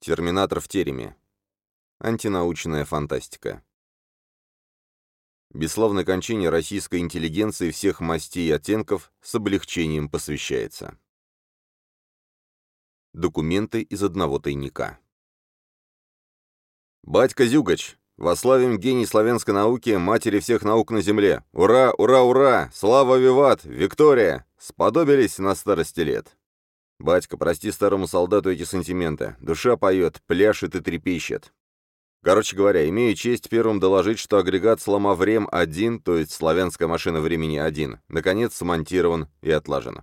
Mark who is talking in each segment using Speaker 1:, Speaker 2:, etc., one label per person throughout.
Speaker 1: Терминатор в тереме. Антинаучная фантастика. Бесславной кончине российской интеллигенции всех мастей и оттенков с облегчением посвящается. Документы из одного тайника. «Батька Зюгач, вославим гений славянской науки, матери всех наук на земле! Ура, ура, ура! Слава, виват! Виктория! Сподобились на старости лет!» «Батька, прости старому солдату эти сантименты. Душа поет, пляшет и трепещет. Короче говоря, имею честь первым доложить, что агрегат Сломаврем-1, то есть славянская машина времени 1, наконец смонтирован и отлажен.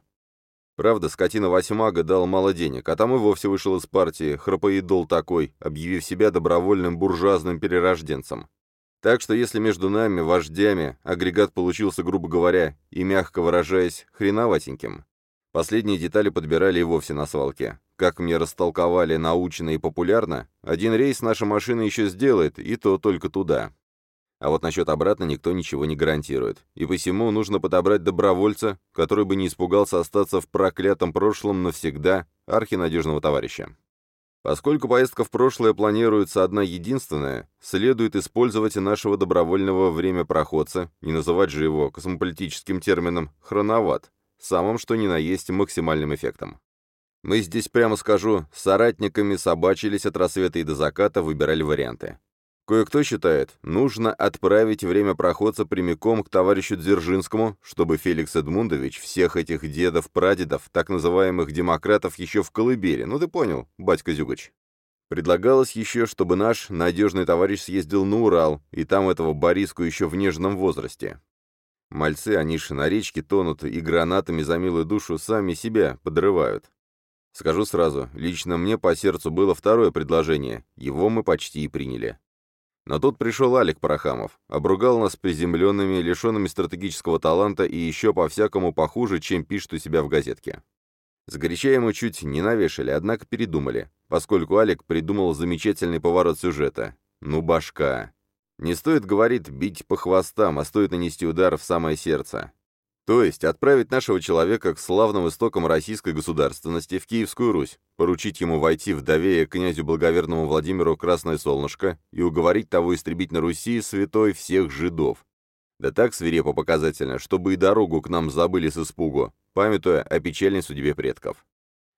Speaker 1: Правда, скотина Восьмага дал мало денег, а там и вовсе вышел из партии, храпоидол такой, объявив себя добровольным буржуазным перерожденцем. Так что если между нами, вождями, агрегат получился, грубо говоря, и мягко выражаясь, хреноватеньким, Последние детали подбирали и вовсе на свалке. Как мне растолковали научно и популярно, один рейс наша машина еще сделает, и то только туда. А вот насчет обратно никто ничего не гарантирует. И посему нужно подобрать добровольца, который бы не испугался остаться в проклятом прошлом навсегда, архинадежного товарища. Поскольку поездка в прошлое планируется одна единственная, следует использовать нашего добровольного времяпроходца, не называть же его космополитическим термином «хроноват», самым что ни на есть максимальным эффектом. Мы здесь, прямо скажу, соратниками собачились от рассвета и до заката, выбирали варианты. Кое-кто считает, нужно отправить время проходца прямиком к товарищу Дзержинскому, чтобы Феликс Эдмундович всех этих дедов-прадедов, так называемых демократов, еще в колыбели, ну ты понял, батька Зюгач. Предлагалось еще, чтобы наш надежный товарищ съездил на Урал, и там этого Бориску еще в нежном возрасте. Мальцы, же на речке тонут и гранатами за милую душу сами себя подрывают. Скажу сразу, лично мне по сердцу было второе предложение, его мы почти и приняли. Но тут пришел Алик Парахамов, обругал нас приземленными, лишенными стратегического таланта и еще по-всякому похуже, чем пишет у себя в газетке. Сгоряча ему чуть не навешали, однако передумали, поскольку Алик придумал замечательный поворот сюжета. Ну, башка. Не стоит, говорит, бить по хвостам, а стоит нанести удар в самое сердце. То есть отправить нашего человека к славным истокам российской государственности в Киевскую Русь, поручить ему войти в доверие князю благоверному Владимиру Красное Солнышко и уговорить того истребить на Руси святой всех жидов. Да так свирепо показательно, чтобы и дорогу к нам забыли с испугу, памятуя о печальной судьбе предков.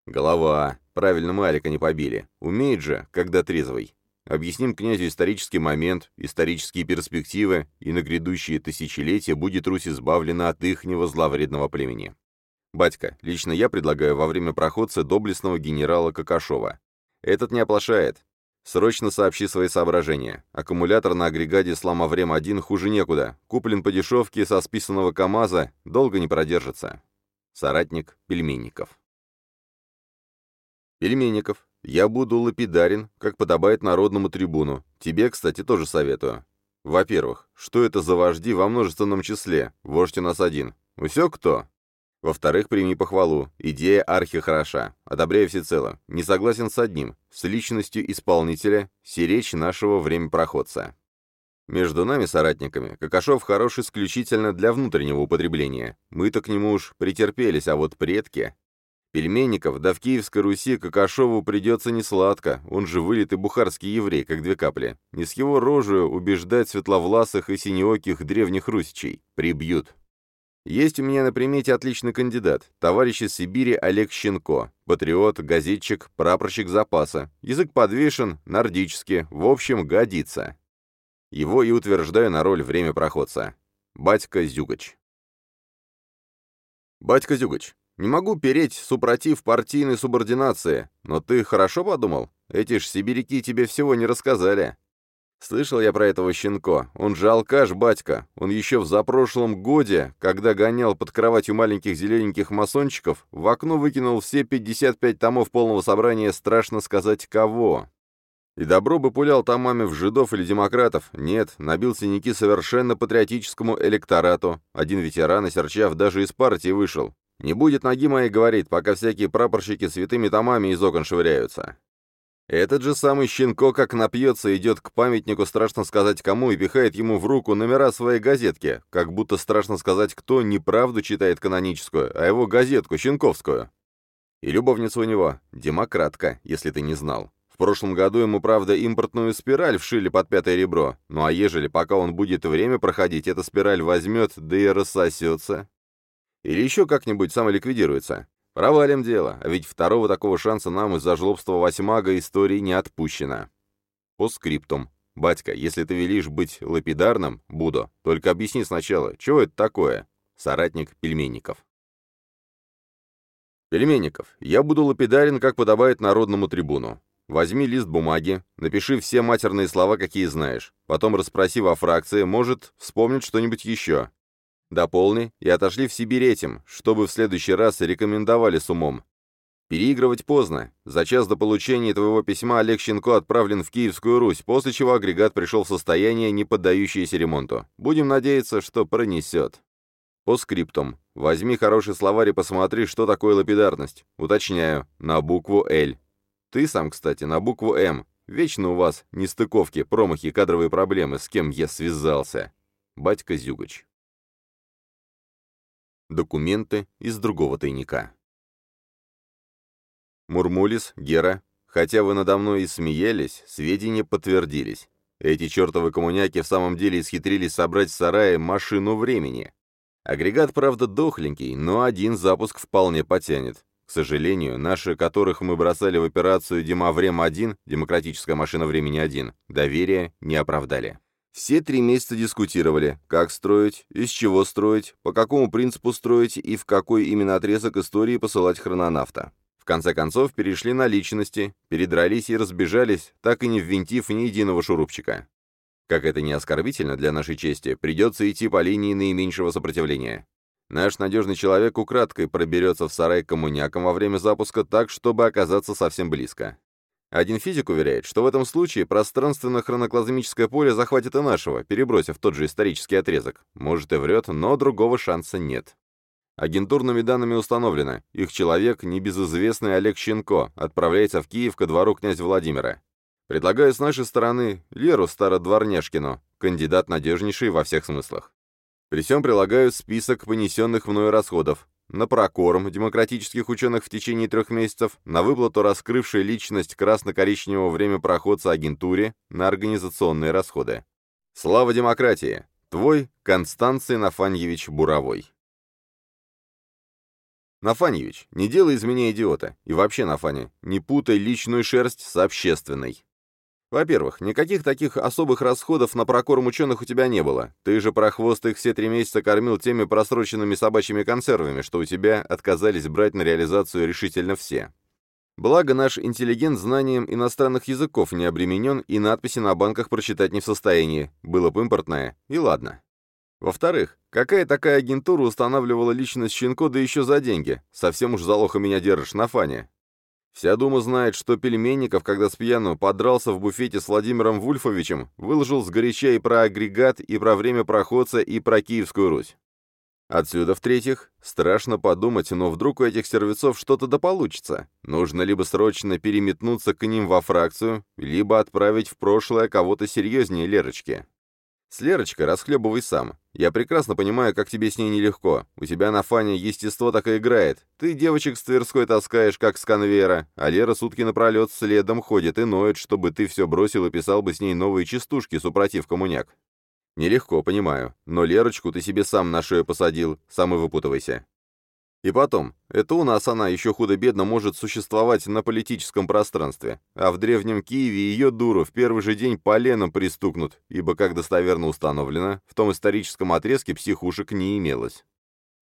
Speaker 1: Голова. Правильно Малика не побили. Умеет же, когда трезвый. Объясним князю исторический момент, исторические перспективы, и на грядущие тысячелетия будет Русь избавлена от ихнего зловредного племени. Батька, лично я предлагаю во время проходца доблестного генерала Какашова. Этот не оплошает. Срочно сообщи свои соображения. Аккумулятор на агрегате Сламоврем-1 хуже некуда. Куплен по дешевке со списанного КАМАЗа, долго не продержится. Соратник Пельменников. Пельменников, я буду лапидарен, как подобает народному трибуну. Тебе, кстати, тоже советую. Во-первых, что это за вожди во множественном числе? Вождь у нас один. Все кто? Во-вторых, прими похвалу. Идея архи хороша. Одобряю всецело. Не согласен с одним. С личностью исполнителя, сиречь нашего времяпроходца. Между нами, соратниками, Какашов хорош исключительно для внутреннего употребления. Мы-то к нему уж претерпелись, а вот предки... Пельменников, да в Киевской Руси Какашову придется несладко, он же вылитый бухарский еврей, как две капли. Не с его рожью убеждать светловласых и синеоких древних русичей. Прибьют. Есть у меня на примете отличный кандидат, товарищ из Сибири Олег Щенко, патриот, газетчик, прапорщик запаса. Язык подвешен, нордически, в общем, годится. Его и утверждаю на роль время проходца. Батька Зюгач. Батька Зюгач, не могу переть супротив партийной субординации, но ты хорошо подумал? Эти ж сибиряки тебе всего не рассказали. Слышал я про этого щенко. Он же алкаш, батька. Он еще в запрошлом годе, когда гонял под кроватью маленьких зелененьких масончиков, в окно выкинул все 55 томов полного собрания «Страшно сказать кого». И добро бы пулял томами в жидов или демократов. Нет, набил синяки совершенно патриотическому электорату. Один ветеран, осерчав, даже из партии вышел. Не будет ноги моей, говорит, пока всякие прапорщики святыми томами из окон швыряются. Этот же самый Щенко, как напьется, идет к памятнику, страшно сказать кому, и пихает ему в руку номера своей газетки, как будто страшно сказать, кто неправду читает каноническую, а его газетку, щенковскую. И любовница у него — демократка, если ты не знал. В прошлом году ему, правда, импортную спираль вшили под пятое ребро, ну а ежели пока он будет время проходить, эта спираль возьмет, да и рассосется? Или еще как-нибудь самоликвидируется? Провалим дело, а ведь второго такого шанса нам из-за жлобства восьмага истории не отпущено. По скриптум. «Батька, если ты велишь быть лапидарным, буду. Только объясни сначала, чего это такое?» Соратник Пельменников. Пельменников, я буду лапидарен, как подобает народному трибуну. Возьми лист бумаги, напиши все матерные слова, какие знаешь. Потом расспроси во фракции, может, вспомнить что-нибудь еще. Дополни и отошли в Сибирь этим, чтобы в следующий раз рекомендовали с умом. Переигрывать поздно. За час до получения твоего письма Олег Щенко отправлен в Киевскую Русь, после чего агрегат пришел в состояние, не поддающееся ремонту. Будем надеяться, что пронесет. По скриптум. Возьми хороший словарь и посмотри, что такое лапидарность. Уточняю, на букву «Л». Ты сам, кстати, на букву «М». Вечно у вас нестыковки, промахи, кадровые проблемы, с кем я связался. Батька Зюгач. Документы из другого тайника. Мурмулис, Гера, хотя вы надо мной и смеялись, сведения подтвердились. Эти чертовы коммуняки в самом деле исхитрились собрать в сарае машину времени. Агрегат, правда, дохленький, но один запуск вполне потянет. К сожалению, наши, которых мы бросали в операцию Демаврем-1, демократическая машина времени-1, доверия не оправдали. Все три месяца дискутировали, как строить, из чего строить, по какому принципу строить и в какой именно отрезок истории посылать хрононавта конце концов перешли на личности, передрались и разбежались, так и не ввинтив ни единого шурупчика. Как это не оскорбительно для нашей чести, придется идти по линии наименьшего сопротивления. Наш надежный человек украдкой проберется в сарай коммунякам во время запуска так, чтобы оказаться совсем близко. Один физик уверяет, что в этом случае пространственно-хроноклазмическое поле захватит и нашего, перебросив тот же исторический отрезок. Может и врет, но другого шанса нет. Агентурными данными установлено, их человек, небезызвестный Олег Щенко, отправляется в Киев ко двору князя Владимира. Предлагаю с нашей стороны Леру Стародворняшкину, кандидат надежнейший во всех смыслах. При всем прилагаю список понесенных мною расходов. На прокорм демократических ученых в течение трех месяцев, на выплату раскрывшей личность красно-коричневого времяпроходца агентуре, на организационные расходы. Слава демократии! Твой Констанций Нафаньевич Буровой. Нафаньевич, не делай из меня идиота. И вообще, Нафаня, не путай личную шерсть с общественной. Во-первых, никаких таких особых расходов на прокорм ученых у тебя не было. Ты же прохвост их все три месяца кормил теми просроченными собачьими консервами, что у тебя отказались брать на реализацию решительно все. Благо, наш интеллигент знанием иностранных языков не обременен и надписи на банках прочитать не в состоянии. Было бы импортное, и ладно. Во-вторых, какая такая агентура устанавливала личность Щенко, да еще за деньги? Совсем уж за меня держишь на фане. Вся дума знает, что Пельменников, когда с пьяну подрался в буфете с Владимиром Вульфовичем, выложил сгоряча и про агрегат, и про время проходца, и про Киевскую Русь. Отсюда, в-третьих, страшно подумать, но вдруг у этих сервицов что-то да получится. Нужно либо срочно переметнуться к ним во фракцию, либо отправить в прошлое кого-то серьезнее Лерочки. С Лерочкой расхлебывай сам. Я прекрасно понимаю, как тебе с ней нелегко. У тебя на фане естество так и играет. Ты девочек с Тверской таскаешь, как с конвейера, а Лера сутки напролет следом ходит и ноет, чтобы ты все бросил и писал бы с ней новые частушки, супротив коммуняк. Нелегко, понимаю. Но Лерочку ты себе сам на шею посадил, сам и выпутывайся. И потом, это у нас она еще худо-бедно может существовать на политическом пространстве, а в Древнем Киеве ее дуру в первый же день поленом пристукнут, ибо, как достоверно установлено, в том историческом отрезке психушек не имелось.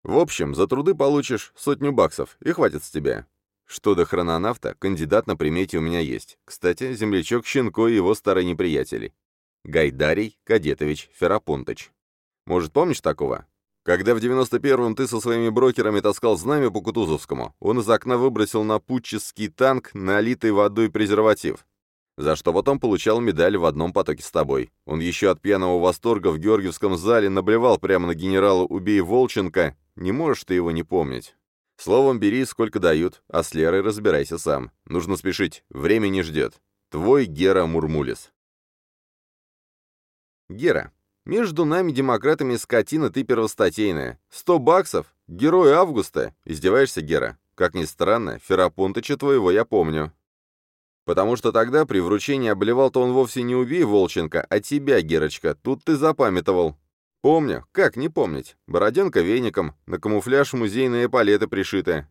Speaker 1: В общем, за труды получишь сотню баксов, и хватит с тебя. Что до хрононавта, кандидат на примете у меня есть. Кстати, землячок Щенко и его старый неприятели. Гайдарий Кадетович Ферапонтыч. Может, помнишь такого? Когда в 91-м ты со своими брокерами таскал знамя по Кутузовскому, он из окна выбросил на путческий танк налитый водой презерватив. За что потом получал медаль в одном потоке с тобой. Он еще от пьяного восторга в Георгиевском зале наблевал прямо на генерала «Убей Волченко». Не можешь ты его не помнить. Словом, бери, сколько дают, а с Лерой разбирайся сам. Нужно спешить, время не ждет. Твой Гера Мурмулис. Гера. Между нами, демократами, скотина ты первостатейная. Сто баксов? Герой Августа? Издеваешься, Гера? Как ни странно, Ферапонтыча твоего я помню. Потому что тогда при вручении обливал-то он вовсе не убей Волченко, а тебя, Герочка, тут ты запамятовал. Помню, как не помнить. Бороденка веником, на камуфляж музейные палеты пришиты.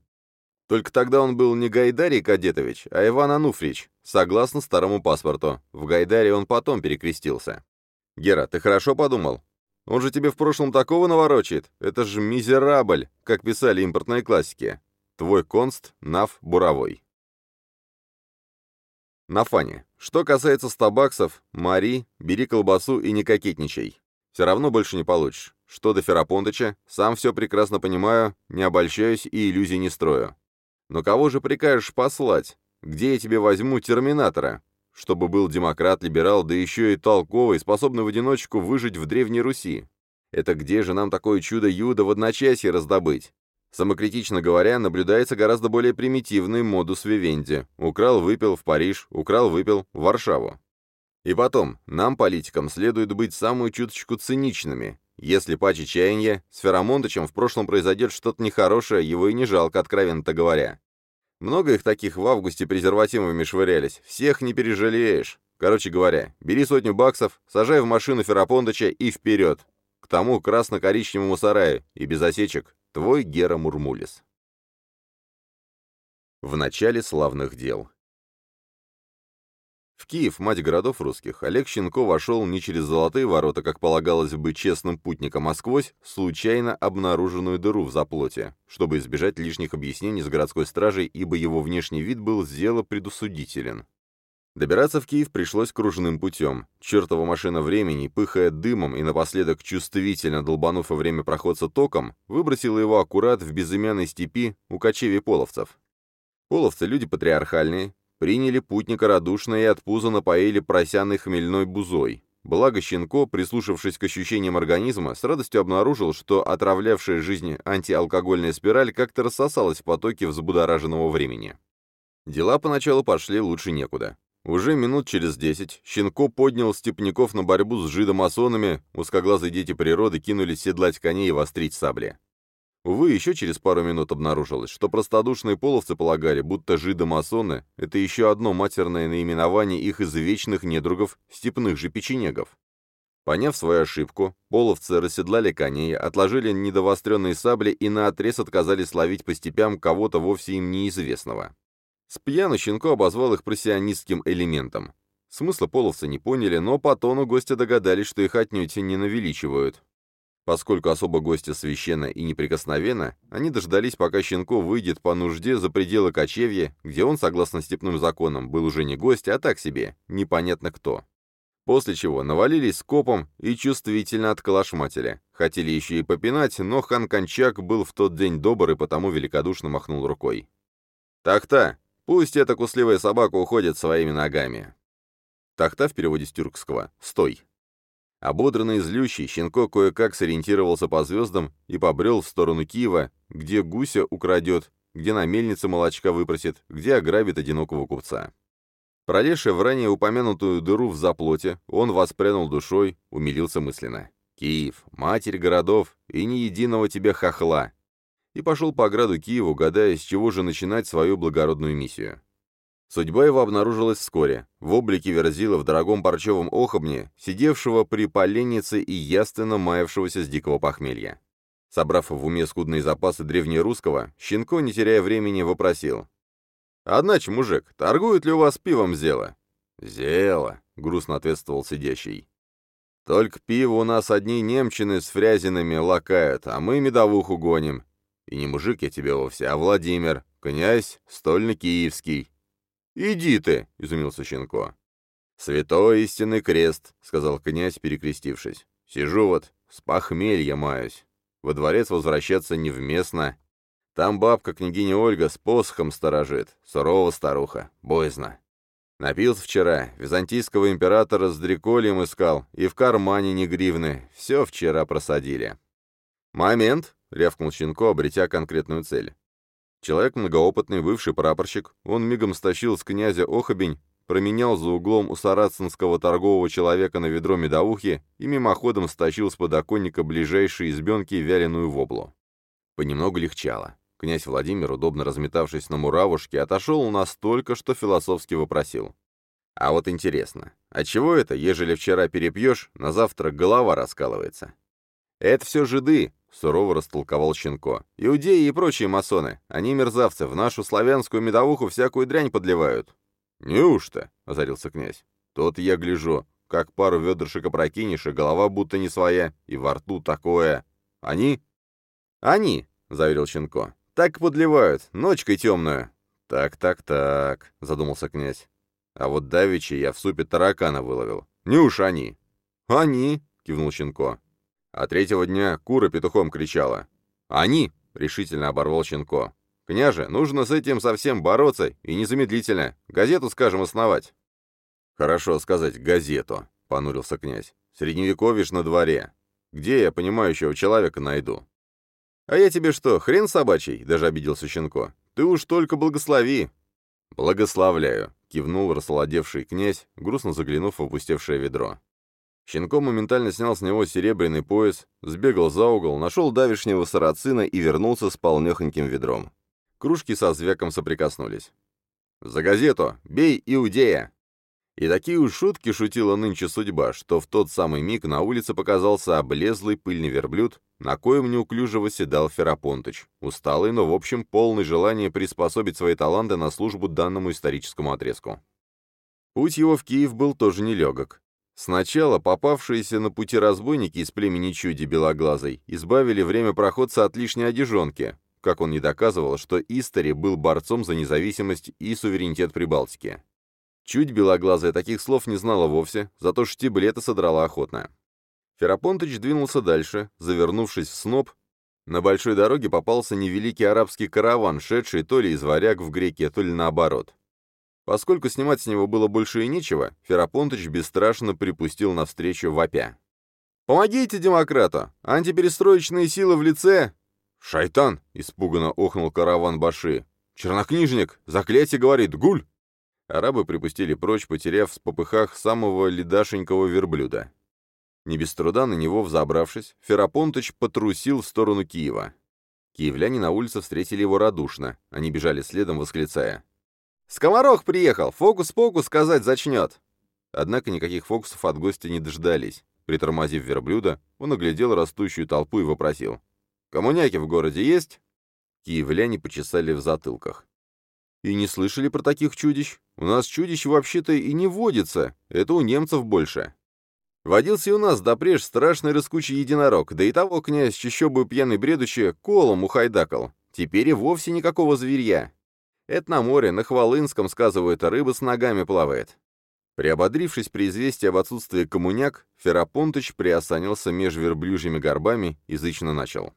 Speaker 1: Только тогда он был не Гайдарий Кадетович, а Иван Ануфрич, согласно старому паспорту. В Гайдаре он потом перекрестился. Гера, ты хорошо подумал? Он же тебе в прошлом такого наворочает. Это же мизерабль, как писали импортные классики. Твой конст, Нав Буровой. На фане. Что касается 100 баксов, Мари, бери колбасу и не кокетничай. Все равно больше не получишь. Что до Ферапонтыча, сам все прекрасно понимаю, не обольщаюсь и иллюзий не строю. Но кого же прикажешь послать? Где я тебе возьму терминатора? Чтобы был демократ-либерал, да еще и толковый, способный в одиночку выжить в Древней Руси. Это где же нам такое чудо-юдо в одночасье раздобыть? Самокритично говоря, наблюдается гораздо более примитивный модус вивенди. Украл-выпил в Париж, украл-выпил в Варшаву. И потом, нам, политикам, следует быть самую чуточку циничными. Если паче чаяния, с Ферамонтычем в прошлом произойдет что-то нехорошее, его и не жалко, откровенно-то говоря. Много их таких в августе презервативами швырялись, всех не пережалеешь. Короче говоря, бери сотню баксов, сажай в машину Ферапондыча и вперед. К тому красно-коричневому сараю, и без осечек, Твой Гера Мурмулис. В начале славных дел. В Киев, мать городов русских, Олег Щенко вошел не через золотые ворота, как полагалось бы честным путникам, а сквозь случайно обнаруженную дыру в заплоте, чтобы избежать лишних объяснений с городской стражей, ибо его внешний вид был зело предусудителен. Добираться в Киев пришлось кружным путем. Чертова машина времени, пыхая дымом и напоследок чувствительно долбанув во время проходца током, выбросила его аккурат в безымянной степи у кочевий половцев. Половцы, люди патриархальные, приняли путника радушно и от пуза напоили просяной хмельной бузой. Благо Щенко, прислушавшись к ощущениям организма, с радостью обнаружил, что отравлявшая жизнь антиалкогольная спираль как-то рассосалась в потоке взбудораженного времени. Дела поначалу пошли лучше некуда. Уже минут через десять Щенко поднял степняков на борьбу с жидомасонами, узкоглазые дети природы кинулись седлать коней и вострить сабли. Увы, еще через пару минут обнаружилось, что простодушные половцы полагали, будто жидомасоны — это еще одно матерное наименование их извечных недругов, степных же печенегов. Поняв свою ошибку, половцы расседлали коней, отложили недовостренные сабли и наотрез отказались ловить по степям кого-то вовсе им неизвестного. С пьяну Щенко обозвал их прессионистским элементом. Смысла половцы не поняли, но по тону гостя догадались, что их отнюдь не навеличивают. Поскольку особо гостя священна и неприкосновенна, они дождались, пока Щенко выйдет по нужде за пределы кочевья, где он, согласно степным законам, был уже не гость, а так себе, непонятно кто. После чего навалились скопом и чувствительно отколошматили. Хотели еще и попинать, но хан Кончак был в тот день добр и потому великодушно махнул рукой. «Так-то, Пусть эта кусливая собака уходит своими ногами. Тахта в переводе с тюркского «стой». Ободранный и злющий, Щенко кое-как сориентировался по звездам и побрел в сторону Киева, где гуся украдет, где на мельнице молочка выпросит, где ограбит одинокого купца. Пролезший в ранее упомянутую дыру в заплоте, он воспрянул душой, умилился мысленно. «Киев, матерь городов, и ни единого тебе хохла, и пошел по ограду Киеву, гадая, с чего же начинать свою благородную миссию. Судьба его обнаружилась вскоре, в облике Верзила в дорогом парчевом охобне, сидевшего при поленнице и яственно маявшегося с дикого похмелья. Собрав в уме скудные запасы древнерусского, Щенко, не теряя времени, вопросил. «Однач, мужик, торгуют ли у вас пивом зело?» «Зело», — грустно ответствовал сидящий. «Только пиво у нас одни немчины с фрязинами лакают, а мы медовуху гоним. И не мужик я тебе вовсе, а Владимир, князь стольно-киевский». «Иди ты!» — изумился Щенко. «Святой истинный крест», — сказал князь, перекрестившись. «Сижу вот, с похмелья маюсь. Во дворец возвращаться невместно. Там бабка княгиня Ольга с посохом сторожит. Сурова старуха, боязно. Напился вчера, византийского императора с дрекольем искал, и в кармане не гривны. Все вчера просадили». «Момент!» — рявкнул Щенко, обретя конкретную цель. Человек многоопытный, бывший прапорщик, он мигом стащил с князя Охобень, променял за углом у сарацинского торгового человека на ведро медоухи и мимоходом стащил с подоконника ближайшей избенки вяленую воблу. Понемногу легчало. Князь Владимир, удобно разметавшись на муравушке, отошел настолько, что философски вопросил. «А вот интересно, от чего это, ежели вчера перепьешь, на завтра голова раскалывается?» «Это все жиды», — сурово растолковал Щенко. «Иудеи и прочие масоны. Они мерзавцы, в нашу славянскую медовуху всякую дрянь подливают». «Неужто?» — озарился князь. «Тот я гляжу, как пару ведрышек опрокинешь, и голова будто не своя, и во рту такое. Они?» «Они», — заверил Щенко. «Так подливают, ночкой темную». «Так-так-так», — задумался князь. «А вот давеча я в супе таракана выловил. Не уж они». «Они», — кивнул Щенко. А третьего дня кура петухом кричала. «Они!» — решительно оборвал Щенко. «Княже, нужно с этим совсем бороться, и незамедлительно. Газету, скажем, основать». «Хорошо сказать газету», — понурился князь. «Средневековье на дворе. Где я понимающего человека найду?» «А я тебе что, хрен собачий?» — даже обиделся Щенко. «Ты уж только благослови». «Благословляю», — кивнул рассолодевший князь, грустно заглянув в опустевшее ведро. Щенко моментально снял с него серебряный пояс, сбегал за угол, нашел давишнего сарацина и вернулся с полнехоньким ведром. Кружки со звяком соприкоснулись. «За газету! Бей, Иудея!» И такие уж шутки шутила нынче судьба, что в тот самый миг на улице показался облезлый пыльный верблюд, на коем неуклюже восседал Ферапонтыч, усталый, но в общем полный желания приспособить свои таланты на службу данному историческому отрезку. Путь его в Киев был тоже нелегок. Сначала попавшиеся на пути разбойники из племени Чуди Белоглазой избавили время проходца от лишней одежонки, как он не доказывал, что Истори был борцом за независимость и суверенитет Прибалтики. Чуть белоглазая таких слов не знала вовсе, зато штиблета содрала охотно. Ферапонтыч двинулся дальше, завернувшись в сноп. На большой дороге попался невеликий арабский караван, шедший то ли из варяг в греке, то ли наоборот. Поскольку снимать с него было больше и нечего, Ферапонтыч бесстрашно припустил навстречу вопя. «Помогите демократу! Антиперестроечные силы в лице...» «Шайтан!» — испуганно охнул караван Баши. «Чернокнижник! Заклятие говорит! Гуль!» Арабы припустили прочь, потеряв в попыхах самого ледашенького верблюда. Не без труда на него взобравшись, Ферапонтыч потрусил в сторону Киева. Киевляне на улице встретили его радушно. Они бежали следом, восклицая. «Скоморох приехал! Фокус-покус сказать зачнет!» Однако никаких фокусов от гостя не дождались. Притормозив верблюда, он оглядел растущую толпу и вопросил. «Коммуняки в городе есть?» Киевляне почесали в затылках. И не слышали про таких чудищ? У нас чудищ вообще-то и не водится, это у немцев больше. Водился и у нас допреж страшный рыскучий единорог, да и того князь, еще бы пьяный бредучи, колом ухайдакал. Теперь и вовсе никакого зверья. Это на море, на Хвалынском, сказывают, а рыба с ногами плавает. Приободрившись при известии об отсутствии коммуняк, Ферапонтыч приосанился меж верблюжьими горбами и зычно начал.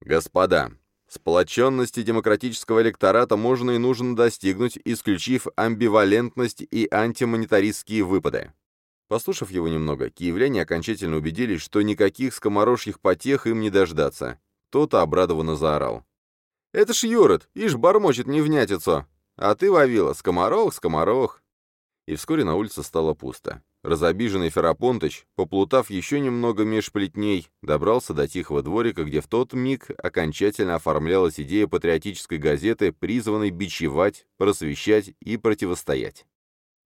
Speaker 1: «Господа, Сплоченности демократического электората можно и нужно достигнуть, исключив амбивалентность и антимонетаристские выпады. Послушав его немного, киевляне окончательно убедились, что никаких скоморожьих потех им не дождаться. Тот обрадованно заорал. «Это ж Юрод, ишь бормочет невнятицу! А ты, Вавила, скоморох, скоморох!» И вскоре на улице стало пусто. Разобиженный Ферапонтыч, поплутав еще немного меж плетней, добрался до тихого дворика, где в тот миг окончательно оформлялась идея патриотической газеты, призванной бичевать, просвещать и противостоять.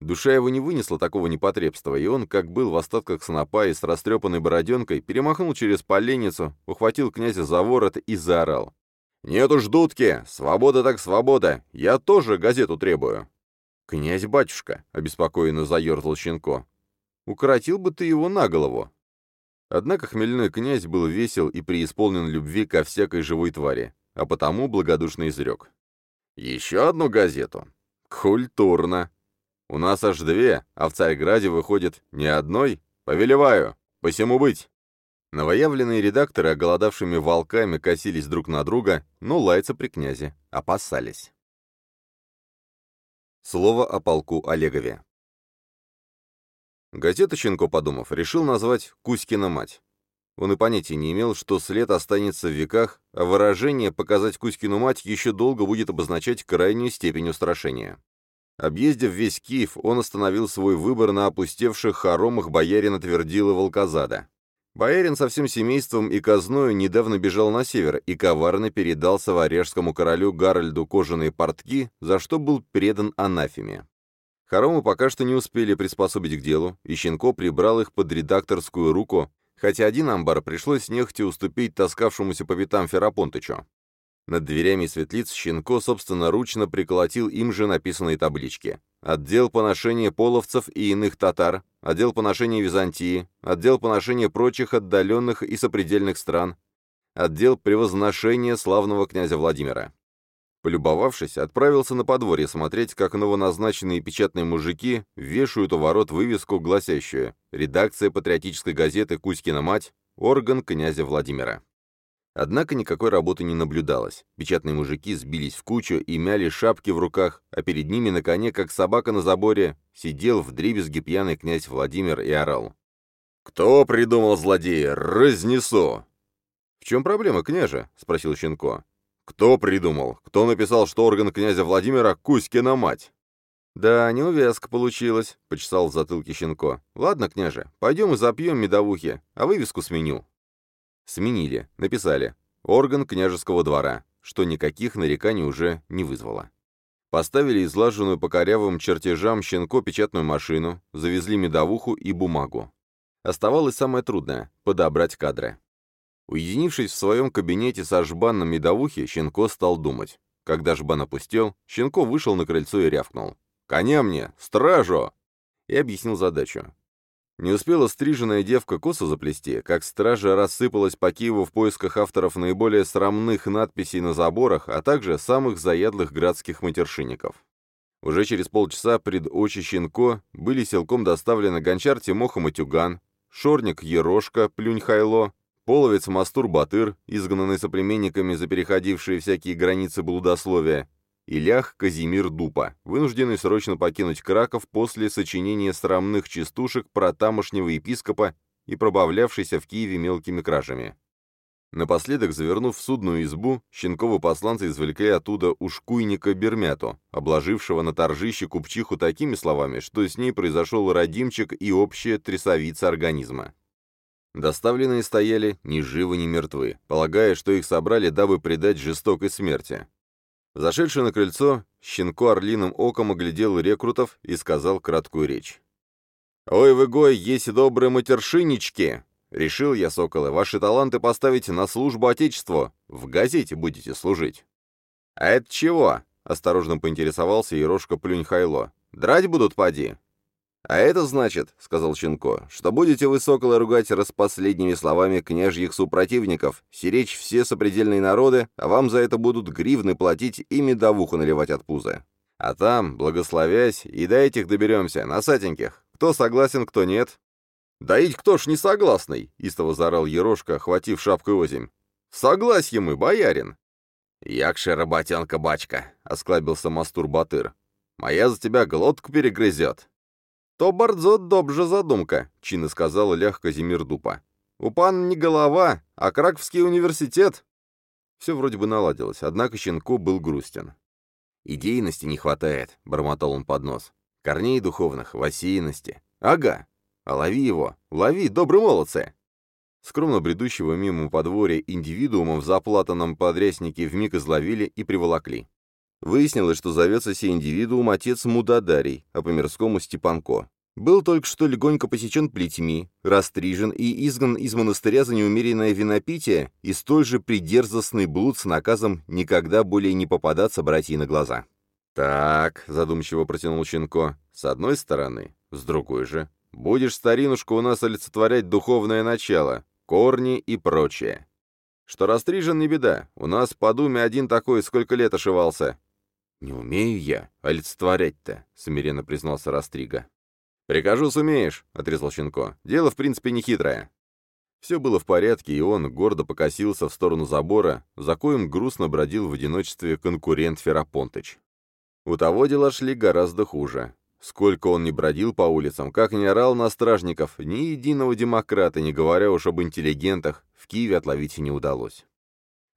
Speaker 1: Душа его не вынесла такого непотребства, и он, как был в остатках снопа и с растрепанной бороденкой, перемахнул через поленницу, ухватил князя за ворот и заорал. «Нет уж, дудки! Свобода так свобода! Я тоже газету требую!» «Князь-батюшка!» — обеспокоенно заерзал Щенко. Укоротил бы ты его на голову. Однако хмельной князь был весел и преисполнен любви ко всякой живой твари, а потому благодушно изрек. «Еще одну газету? Культурно. У нас аж две, а в Царьграде выходит ни одной. Повелеваю, посему быть». Новоявленные редакторы, оголодавшими волками, косились друг на друга, но лайца при князе опасались. Слово о полку Олегове. Газета Щенко, подумав, решил назвать «Кузькина мать». Он и понятия не имел, что след останется в веках, а выражение «показать Кузькину мать» еще долго будет обозначать крайнюю степень устрашения. Объездив весь Киев, он остановил свой выбор на опустевших хоромах боярина Твердила Волкозада. Боярин со всем семейством и казною недавно бежал на север и коварно передал саварежскому королю Гарольду кожаные портки, за что был предан анафеме. Хоромы пока что не успели приспособить к делу, и Щенко прибрал их под редакторскую руку, хотя один амбар пришлось нехотя уступить таскавшемуся по пятам Ферапонтычу. Над дверями светлиц Щенко собственноручно приколотил им же написанные таблички. Отдел поношения половцев и иных татар, отдел поношения Византии, отдел поношения прочих отдаленных и сопредельных стран, отдел превозношения славного князя Владимира. Полюбовавшись, отправился на подворье смотреть, как новоназначенные печатные мужики вешают у ворот вывеску, гласящую «Редакция патриотической газеты «Кузькина мать», орган князя Владимира». Однако никакой работы не наблюдалось. Печатные мужики сбились в кучу и мяли шапки в руках, а перед ними на коне, как собака на заборе, сидел в дребезге пьяный князь Владимир и орал. «Кто придумал злодея? Разнесу!» «В чем проблема, княже?» — спросил Щенко. «Кто придумал? Кто написал, что орган князя Владимира — Кузькина мать?» «Да, неувязка получилась», — почесал в затылке Щенко. «Ладно, княже, пойдем и запьем медовухи, а вывеску сменю». Сменили, написали «Орган княжеского двора», что никаких нареканий уже не вызвало. Поставили излаженную по корявым чертежам щенко печатную машину, завезли медовуху и бумагу. Оставалось самое трудное — подобрать кадры. Уединившись в своем кабинете со жбаном медовухи, Щенко стал думать. Когда жбан опустел, Щенко вышел на крыльцо и рявкнул. «Коня мне! Стражу!» И объяснил задачу. Не успела стриженная девка косу заплести, как стража рассыпалась по Киеву в поисках авторов наиболее срамных надписей на заборах, а также самых заядлых градских матершинников. Уже через полчаса пред очи Щенко были силком доставлены гончар Тимоха Матюган, шорник Ерошка Плюнь-Хайло, половец Мастур-Батыр, изгнанный соплеменниками за переходившие всякие границы блудословия, и лях Казимир Дупа, вынужденный срочно покинуть Краков после сочинения срамных частушек про тамошнего епископа и пробавлявшийся в Киеве мелкими кражами. Напоследок, завернув в судную избу, щенковы посланцы извлекли оттуда ушкуйника Бермяту, обложившего на торжище купчиху такими словами, что с ней произошел родимчик и общая трясовица организма. Доставленные стояли ни живы, ни мертвы, полагая, что их собрали, дабы предать жестокой смерти. Зашедший на крыльцо, щенко орлиным оком оглядел рекрутов и сказал краткую речь. «Ой вы, гой, есть добрые матершиннички! Решил я, соколы, ваши таланты поставить на службу Отечеству. В газете будете служить». «А это чего?» — осторожно поинтересовался Ерошка Плюнь-Хайло. «Драть будут, поди?» «А это значит, — сказал Щенко, — что будете вы, соколы, ругать распоследними словами княжьих супротивников, сиречь все сопредельные народы, а вам за это будут гривны платить и медовуху наливать от пуза. А там, благословясь, и до этих доберемся, носатеньких. Кто согласен, кто нет?» «Доить кто ж не согласный?» — истово заорал Ерошка, охватив шапкой озимь. «Согласье мы, боярин!» «Якша работенка-бачка!» — осклабился Мастур-Батыр. «Моя за тебя глотку перегрызет!» «То бардзо добже задумка», — чинно сказала лях Казимир Дупа. «У пан не голова, а Краковский университет». Все вроде бы наладилось, однако Щенко был грустен. «Идейности не хватает», — бормотал он под нос. «Корней духовных, васеянности. Ага. А лови его, лови, добрые молодцы!» Скромно бредущего мимо подворья индивидуума в заплатанном подряснике вмиг изловили и приволокли. Выяснилось, что зовется сей индивидуум отец Мудадарий, а по-мирскому Степанко. Был только что легонько посечен плетьми, растрижен и изгнан из монастыря за неумеренное винопитие и столь же придерзостный блуд с наказом никогда более не попадаться братья на глаза. «Так», — задумчиво протянул Щенко, — «с одной стороны, с другой же. Будешь, старинушка, у нас олицетворять духовное начало, корни и прочее. Что растрижен, не беда. У нас по думе один такой сколько лет ошивался. «Не умею я олицетворять-то», — смиренно признался Растрига. «Прикажу, сумеешь», — отрезал Щенко. «Дело, в принципе, не хитрое». Все было в порядке, и он гордо покосился в сторону забора, за коем грустно бродил в одиночестве конкурент Ферапонтыч. У того дела шли гораздо хуже. Сколько он не бродил по улицам, как не орал на стражников, ни единого демократа, не говоря уж об интеллигентах, в Киеве отловить не удалось.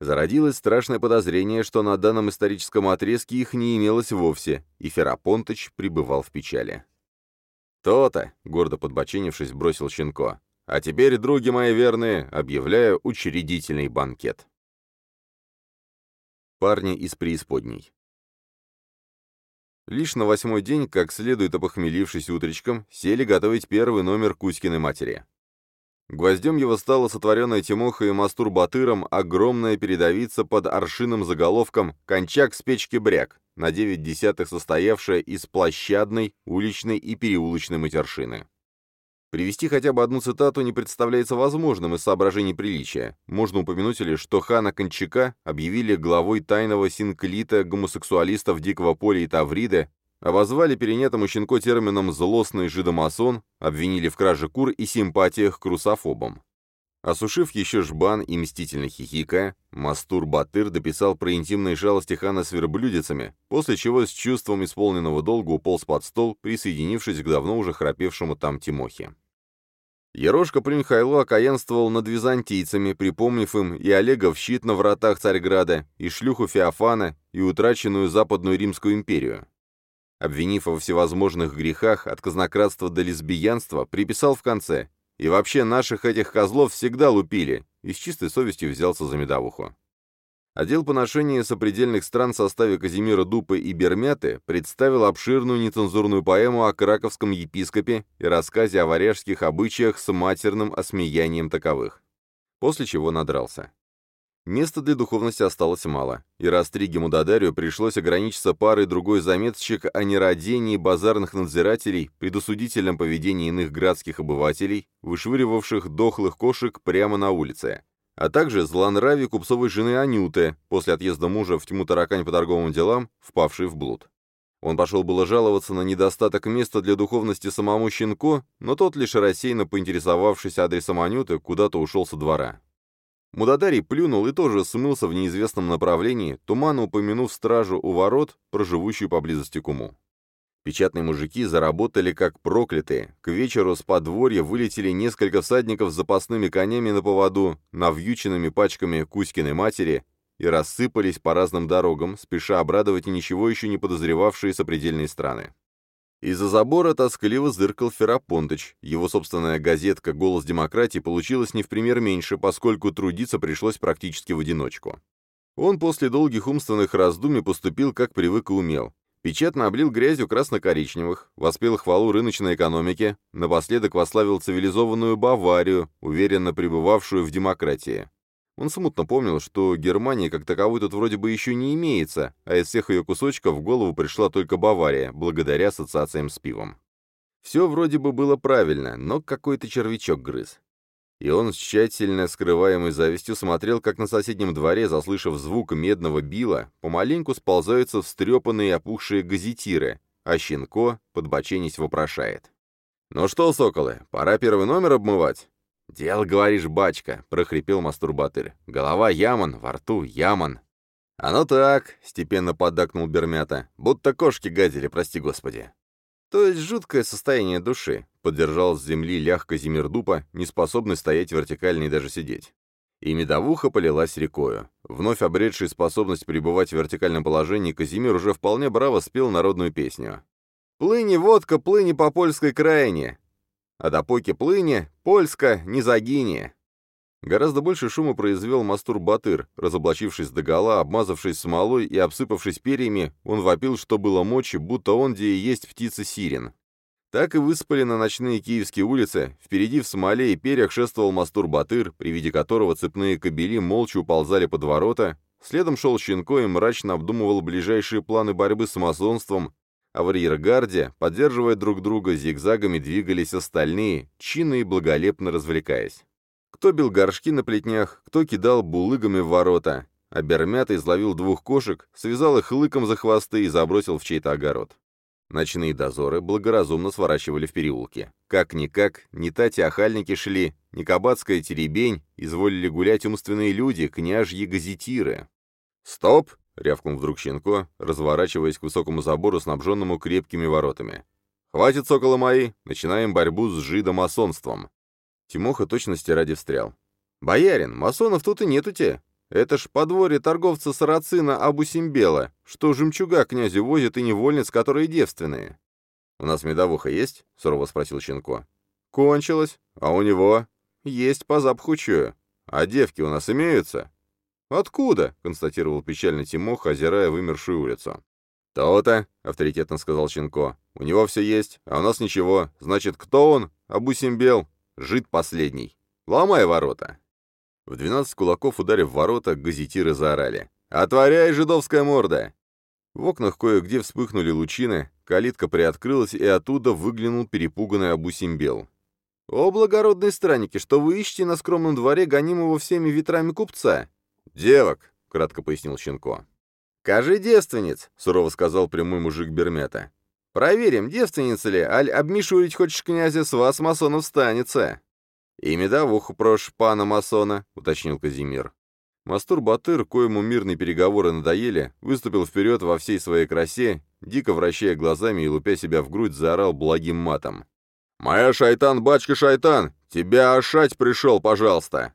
Speaker 1: Зародилось страшное подозрение, что на данном историческом отрезке их не имелось вовсе, и Ферапонтыч пребывал в печали. «То-то», — гордо подбоченившись, бросил Щенко, А теперь, други мои верные, объявляю учредительный банкет. Парни из преисподней. Лишь на восьмой день, как следует опохмелившись утречком, сели готовить первый номер Кузькиной матери. Гвоздем его стала сотворенная Тимохой и мастурбатыром огромная передовица под аршиным заголовком «Кончак с печки бряк», на девять десятых состоявшая из площадной, уличной и переулочной матершины. Привести хотя бы одну цитату не представляется возможным из соображений приличия. Можно упомянуть лишь, что хана Кончака объявили главой тайного синклита гомосексуалистов Дикого Поля и Таврида, обозвали перенятому щенко термином «злостный жидомасон», обвинили в краже кур и симпатиях к русофобам. Осушив еще жбан и мстительно хихикая, Мастур Батыр дописал про интимные жалости хана с верблюдицами, после чего с чувством исполненного долга уполз под стол, присоединившись к давно уже храпевшему там Тимохе. Ерошка Плюньхайло окаянствовал над византийцами, припомнив им и Олега в щит на вратах Царьграда, и шлюху Феофана, и утраченную Западную Римскую империю. Обвинив во всевозможных грехах, от казнократства до лесбиянства, приписал в конце «И вообще наших этих козлов всегда лупили», и с чистой совестью взялся за медовуху. Отдел поношения сопредельных стран в составе Казимира Дупы и Бермяты представил обширную нецензурную поэму о краковском епископе и рассказе о варяжских обычаях с матерным осмеянием таковых. После чего надрался. Места для духовности осталось мало, и Растриге Мудадарю пришлось ограничиться парой другой заметочек о нерадении базарных надзирателей, предусудительном поведении иных градских обывателей, вышвыривавших дохлых кошек прямо на улице, а также злонравие купцовой жены Анюты, после отъезда мужа в тьму таракань по торговым делам, впавшей в блуд. Он пошел было жаловаться на недостаток места для духовности самому щенку, но тот лишь рассеянно поинтересовавшись адресом Анюты, куда-то ушел со двора. Мудадарий плюнул и тоже смылся в неизвестном направлении, туманно упомянув стражу у ворот, проживущую поблизости куму. Печатные мужики заработали как проклятые. К вечеру с подворья вылетели несколько всадников с запасными конями на поводу, навьюченными пачками Кузькиной матери, и рассыпались по разным дорогам, спеша обрадовать и ничего еще не подозревавшие сопредельные страны. Из-за забора тоскливо зыркал Ферапонтыч. Его собственная газетка «Голос демократии» получилась не в пример меньше, поскольку трудиться пришлось практически в одиночку. Он после долгих умственных раздумий поступил, как привык и умел. Печатно облил грязью красно-коричневых, воспел хвалу рыночной экономике, напоследок вославил цивилизованную Баварию, уверенно пребывавшую в демократии. Он смутно помнил, что Германии как таковой тут вроде бы еще не имеется, а из всех ее кусочков в голову пришла только Бавария, благодаря ассоциациям с пивом. Все вроде бы было правильно, но какой-то червячок грыз и он с тщательно скрываемой завистью смотрел, как на соседнем дворе, заслышав звук медного била, помаленьку сползаются встрепанные опухшие газетиры, а Щенко, подбоченись, вопрошает. «Ну что, соколы, пора первый номер обмывать?» «Дело, говоришь, бачка», — прохрипел мастурбатырь. «Голова яман, во рту яман». «Оно «А ну так», — степенно поддакнул Бермята, — «будто кошки гадили, прости господи». То есть жуткое состояние души, поддержал с земли ляг Казимирдупа, не способный стоять вертикально и даже сидеть. И медовуха полилась рекою. Вновь обретший способность пребывать в вертикальном положении, Казимир уже вполне браво спел народную песню. «Плыни, водка, плыни по польской краине, а допоки плыни, польска не загине». Гораздо больше шума произвел мастур-батыр. Разоблачившись догола, обмазавшись смолой и обсыпавшись перьями, он вопил, что было мочи, будто он где и есть птица-сирен. Так и выспали на ночные киевские улицы, впереди в смоле и перьях шествовал мастур-батыр, при виде которого цепные кобели молча уползали под ворота, следом шел Щенко и мрачно обдумывал ближайшие планы борьбы с масонством, а в арьергарде, поддерживая друг друга, зигзагами двигались остальные, чинно и благолепно развлекаясь. Кто бил горшки на плетнях, кто кидал булыгами в ворота, а Бермята изловил двух кошек, связал их лыком за хвосты и забросил в чей-то огород. Ночные дозоры благоразумно сворачивали в переулки. Как-никак, не тати-охальники шли, не кабацкая теребень, изволили гулять умственные люди, княжьи газетиры. «Стоп!» — рявкнул вдруг Щенко, разворачиваясь к высокому забору, снабженному крепкими воротами. «Хватит, сокола мои, начинаем борьбу с жидомасонством. Тимоха точности ради встрял. «Боярин, масонов тут и нету те. Это ж подворье торговца Сарацина Абусимбела, что жемчуга князю возят и невольниц, которые девственные». «У нас медовуха есть?» — сурово спросил Щенко. «Кончилось. А у него?» Есть по запаху чую. А девки у нас имеются?» «Откуда?» — констатировал печально Тимох, озирая вымершую улицу. «То-то», — авторитетно сказал Щенко. «У него все есть, а у нас ничего. Значит, кто он? Абусимбел. Жид последний. Ломай ворота». В двенадцать кулаков, ударив ворота, газетиры заорали. «Отворяй, жидовская морда!» В окнах кое-где вспыхнули лучины, калитка приоткрылась, и оттуда выглянул перепуганный Абусимбел. «О, благородные странники, что вы ищете на скромном дворе гонимого всеми ветрами купца?» «Девок», — кратко пояснил Щенко. «Кажи девственниц», — сурово сказал прямой мужик Бермета. «Проверим, девственница ли, аль обмишурить хочешь князя, с вас масонов станется». «И медовуху прош пана масона», — уточнил Казимир. Мастур Батыр, коему мирные переговоры надоели, выступил вперед во всей своей красе, дико вращая глазами и лупя себя в грудь, заорал благим матом. «Моя шайтан-бачка-шайтан! Тебя ошать пришел, пожалуйста!»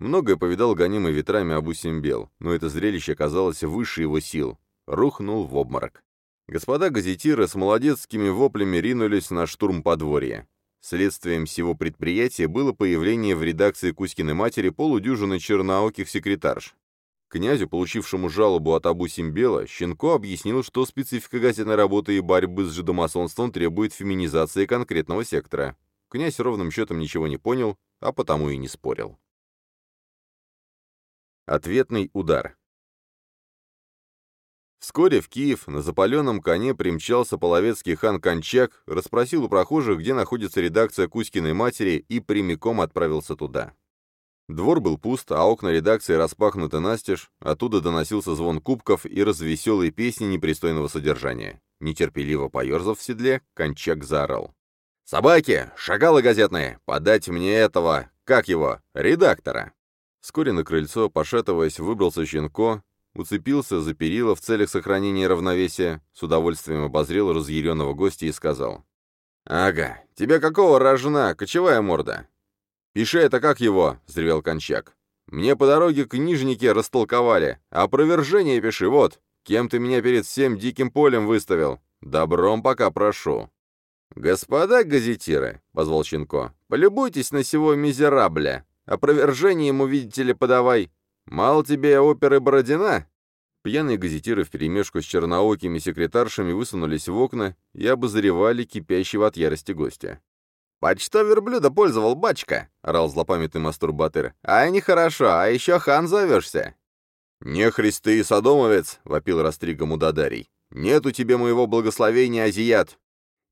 Speaker 1: Многое повидал гонимый ветрами Абу Симбел, но это зрелище оказалось выше его сил. Рухнул в обморок. Господа газетиры с молодецкими воплями ринулись на штурм подворья. Следствием всего предприятия было появление в редакции Кузькиной матери полудюжины чернооких секретарш. Князю, получившему жалобу от Абу Симбела, Щенко объяснил, что специфика газетной работы и борьбы с жидомасонством требует феминизации конкретного сектора. Князь ровным счетом ничего не понял, а потому и не спорил. Ответный удар Вскоре в Киев на запаленном коне примчался половецкий хан Кончак, расспросил у прохожих, где находится редакция Кузькиной матери, и прямиком отправился туда. Двор был пуст, а окна редакции распахнуты настежь, оттуда доносился звон кубков и развеселые песни непристойного содержания. Нетерпеливо поерзав в седле, Кончак заорал. «Собаки! Шагалы газетные! Подать мне этого, как его, редактора!» Вскоре на крыльцо, пошатываясь, выбрался Щенко, уцепился за перила в целях сохранения равновесия, с удовольствием обозрел разъяренного гостя и сказал. «Ага, тебе какого рожна, кочевая морда?» «Пиши это как его», — взревел Кончак. «Мне по дороге книжники растолковали. Опровержение пиши, вот. Кем ты меня перед всем диким полем выставил? Добром пока прошу». «Господа газетиры», — позвал Щенко, — «полюбуйтесь на сего мизерабля. Опровержение ему, видите ли, подавай. «Мало тебе оперы Бородина?» Пьяные газетиры вперемешку с черноокими секретаршами высунулись в окна и обозревали кипящего от ярости гостя. «Почто верблюда пользовал бачка?» — орал злопамятный мастурбатор. «Ай, нехорошо, а еще хан зовешься!» «Не христы и содомовец!» — вопил растригом Удадарий. «Нет у тебя моего благословения, азиат!»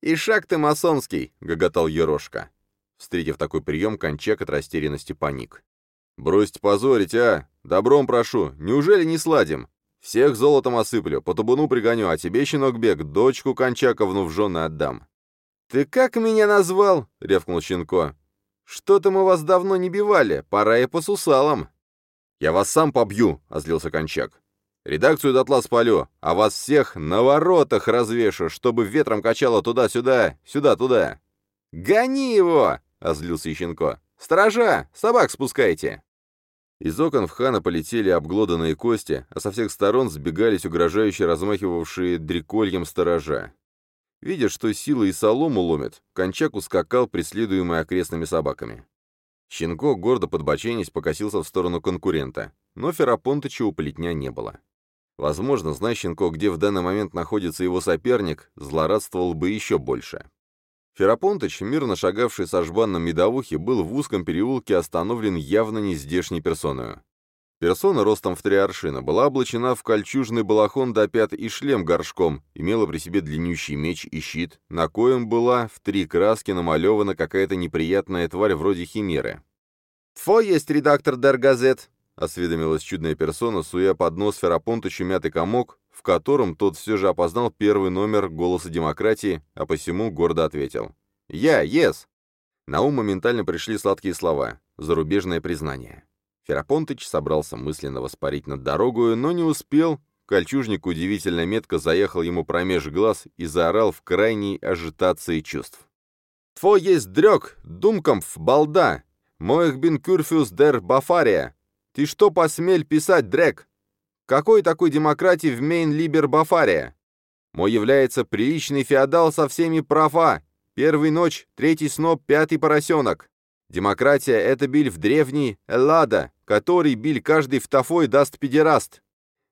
Speaker 1: «И шаг ты масонский!» — гоготал Ерошка. Встретив такой прием, Кончак от растерянности паник. «Бросьте позорить, а! Добром прошу, неужели не сладим? Всех золотом осыплю, по табуну пригоню, а тебе, щенок Бег, дочку Кончаковну в жены отдам». «Ты как меня назвал?» — ревкнул Щенко. «Что-то мы вас давно не бивали, пора и по сусалам». «Я вас сам побью», — озлился Кончак. «Редакцию дотла спалю, а вас всех на воротах развешу, чтобы ветром качало туда-сюда, сюда-туда». «Гони его!» — озлился Щенко. «Сторожа! Собак спускайте!» Из окон в хана полетели обглоданные кости, а со всех сторон сбегались угрожающие размахивавшие дрекольем сторожа. Видя, что сила и солому ломят, Кончак ускакал, преследуемый окрестными собаками. Щенко, гордо подбоченясь, покосился в сторону конкурента, но Ферапонтыча у плетня не было. Возможно, зная Щенко, где в данный момент находится его соперник, злорадствовал бы еще больше. Ферапонтыч, мирно шагавший со жбанном медовухи, был в узком переулке остановлен явно не здешней персоною. Персона ростом в три аршина была облачена в кольчужный балахон до пят и шлем горшком, имела при себе длиннющий меч и щит, на коем была в три краски намалевана какая-то неприятная тварь вроде химеры. «Твой есть редактор Дергазет», — осведомилась чудная персона, суя под нос Ферапонтычу мятый комок, в котором тот все же опознал первый номер «Голоса демократии», а посему гордо ответил. «Я, ес!» На ум моментально пришли сладкие слова, зарубежное признание. Ферапонтыч собрался мысленно воспарить над дорогою, но не успел. Кольчужник удивительно метко заехал ему промеж глаз и заорал в крайней ажитации чувств. «Твой есть дрёк, думкомф, балда! Моих бин кюрфюс дер бафария! Ты что посмель писать, дрек? Какой такой демократии в Мейн-Либер-Бафария? Мой является приличный феодал со всеми права. Первый ночь, третий сноп, пятый поросенок. Демократия — это биль в древний Эллада, который биль каждый втофой даст педераст.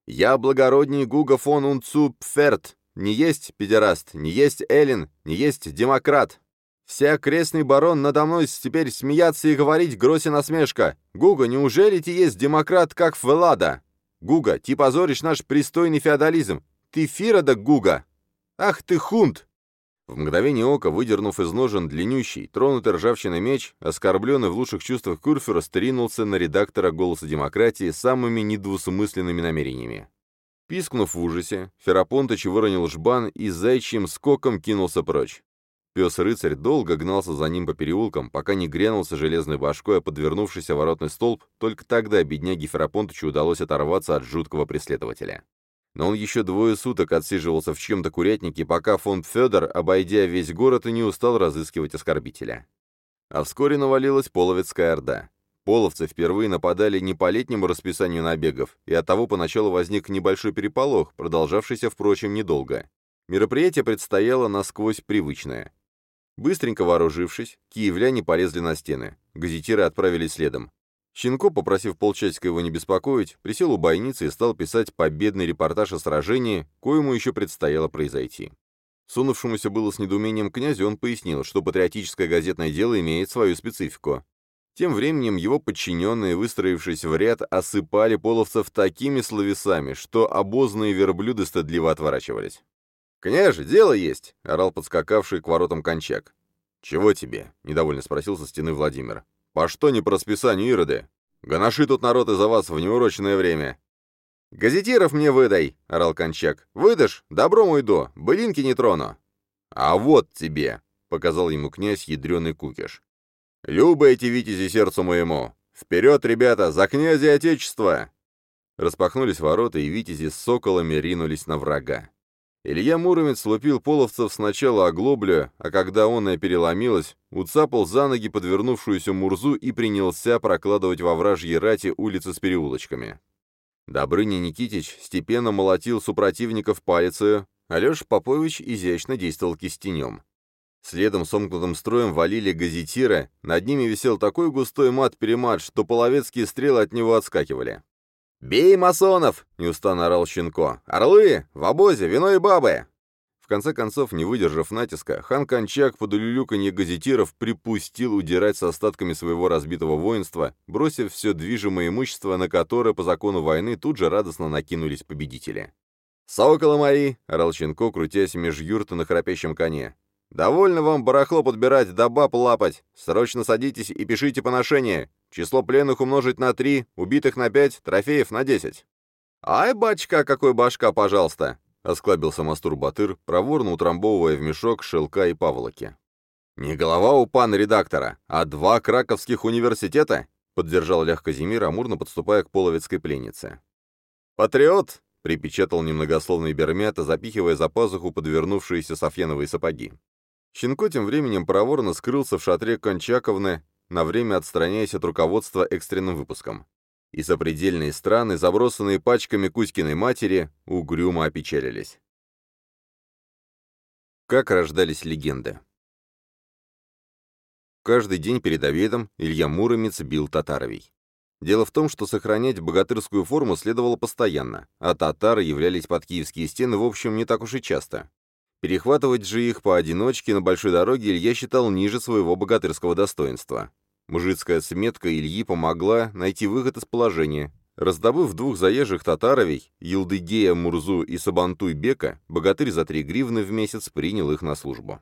Speaker 1: Я благородней Гуга фон Унцу Пферт, не есть педераст, не есть Эллин, не есть демократ. Вся крестный барон надо мной теперь смеяться и говорить гросе насмешка. Гуга, неужели ты есть демократ, как Фелада? Гуга, ты позоришь наш пристойный феодализм. Ты Фирода, Гуга! Ах ты хунт!» В мгновение ока, выдернув из ножен длиннющий, тронутый ржавчиной меч, оскорбленный в лучших чувствах Курфюра, стринулся на редактора «Голоса демократии» самыми недвусмысленными намерениями. Пискнув в ужасе, Ферапонтыч выронил жбан и зайчьим скоком кинулся прочь. Пес-рыцарь долго гнался за ним по переулкам, пока не грянулся железной башкой о подвернувшийся воротный столб, только тогда бедняге Ферапонтычу удалось оторваться от жуткого преследователя. Но он еще двое суток отсиживался в чьем-то курятнике, пока фон Федор, обойдя весь город, и не устал разыскивать оскорбителя. А вскоре навалилась половецкая орда. Половцы впервые нападали не по летнему расписанию набегов, и оттого поначалу возник небольшой переполох, продолжавшийся, впрочем, недолго. Мероприятие предстояло насквозь привычное. Быстренько вооружившись, киевляне полезли на стены. Газетиры отправились следом. Щенко, попросив полчасика его не беспокоить, присел у бойницы и стал писать победный репортаж о сражении, коему еще предстояло произойти. Сунувшемуся было с недоумением князю он пояснил, что патриотическое газетное дело имеет свою специфику. Тем временем его подчиненные, выстроившись в ряд, осыпали половцев такими словесами, что обозные верблюды стыдливо отворачивались. «Княже, дело есть!» — орал подскакавший к воротам кончак. «Чего тебе?» — недовольно спросил со стены Владимир. «По что не по расписанию Ироды? Гоноши тут народ из-за вас в неурочное время». «Газетиров мне выдай!» — орал Кончак. «Выдашь? Добром уйду, былинки не трону». «А вот тебе!» — показал ему князь ядреный кукиш. «Любо эти витязи сердцу моему! Вперед, ребята, за князя Отечества!» Распахнулись ворота, и витязи с соколами ринулись на врага. Илья Муромец лупил половцев сначала оглоблю, а когда она переломилась, уцапал за ноги подвернувшуюся Мурзу и принялся прокладывать во вражьей рате улицы с переулочками. Добрыня Никитич степенно молотил супротивников палицею, Алеша Попович изящно действовал кистенем. Следом сомкнутым строем валили газетиры, над ними висел такой густой мат-перемат, что половецкие стрелы от него отскакивали. «Бей масонов!» — неустанно орал Щенко. «Орлы! В обозе! Вино и бабы!» В конце концов, не выдержав натиска, хан Кончак под улюлюканье газетиров припустил удирать с остатками своего разбитого воинства, бросив все движимое имущество, на которое по закону войны тут же радостно накинулись победители. «Соколы мои!» — орал Щенко, крутясь меж юрта на храпящем коне. «Довольно вам барахло подбирать, да баб лапать! Срочно садитесь и пишите поношение! Число пленных умножить на три, убитых на пять, трофеев на десять!» «Ай, бачка, какой башка, пожалуйста!» — осклабился мастур-батыр, проворно утрамбовывая в мешок шелка и паволоки. «Не голова у пана редактора, а два краковских университета!» — поддержал Лях Казимир, амурно подступая к половецкой пленнице. «Патриот!» — припечатал немногословный Бермята, запихивая за пазуху подвернувшиеся софьяновые сапоги. Щенко тем временем проворно скрылся в шатре Кончаковны, на время отстраняясь от руководства экстренным выпуском. И сопредельные страны, забросанные пачками Кузькиной матери, угрюмо опечалились. Как рождались легенды? Каждый день перед обедом Илья Муромец бил татаровей. Дело в том, что сохранять богатырскую форму следовало постоянно, а татары являлись под киевские стены, в общем, не так уж и часто. Перехватывать же их поодиночке на большой дороге Илья считал ниже своего богатырского достоинства. Мужицкая сметка Ильи помогла найти выход из положения. Раздобыв двух заезжих татаровей, Елдыгея Мурзу и Сабантуй Бека, богатырь за три гривны в месяц принял их на службу.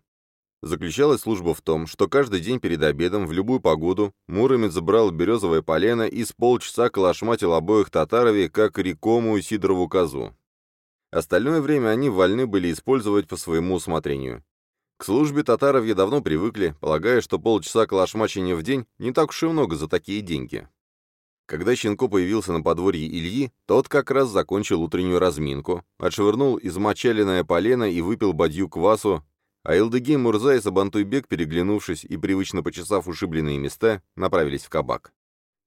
Speaker 1: Заключалась служба в том, что каждый день перед обедом в любую погоду Муромец забрал березовое полено и с полчаса калашматил обоих татаровей, как рекому Сидорову козу. Остальное время они вольны были использовать по своему усмотрению. К службе татаровья давно привыкли, полагая, что полчаса калашмачения в день не так уж и много за такие деньги. Когда Щенко появился на подворье Ильи, тот как раз закончил утреннюю разминку, отшвырнул измочаленное полено и выпил бадью квасу, а Илдыги, Мурза и Сабантуйбек, переглянувшись и привычно почесав ушибленные места, направились в кабак.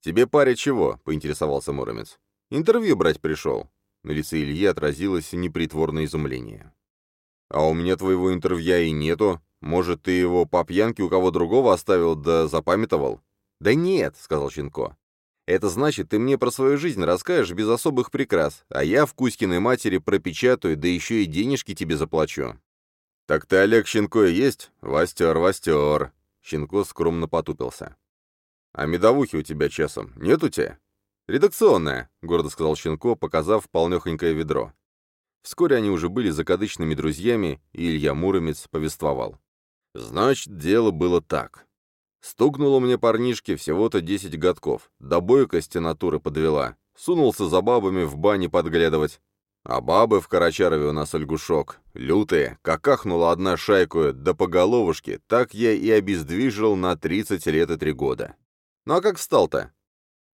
Speaker 1: «Тебе паря чего?» — поинтересовался Муромец. «Интервью брать пришел». На лице Ильи отразилось непритворное изумление. «А у меня твоего интервьюя и нету. Может, ты его по пьянке у кого другого оставил да запамятовал? «Да нет», — сказал Щенко. «Это значит, ты мне про свою жизнь расскажешь без особых прикрас, а я в Кузькиной матери пропечатаю, да еще и денежки тебе заплачу». «Так ты Олег Щенко и есть? Востер, востер!» Щенко скромно потупился. «А медовухи у тебя часом нет у тебя?» «Редакционная», — гордо сказал Щенко, показав полнехонькое ведро. Вскоре они уже были закадычными друзьями, и Илья Муромец повествовал. «Значит, дело было так. Стукнуло мне парнишке всего-то десять годков, до бойкости натуры подвела. Сунулся за бабами в бане подглядывать. А бабы в Карачарове у нас ольгушок. Лютые, как ахнула одна шайку, да по головушке, так я и обездвижил на 30 лет и три года. Ну а как встал-то?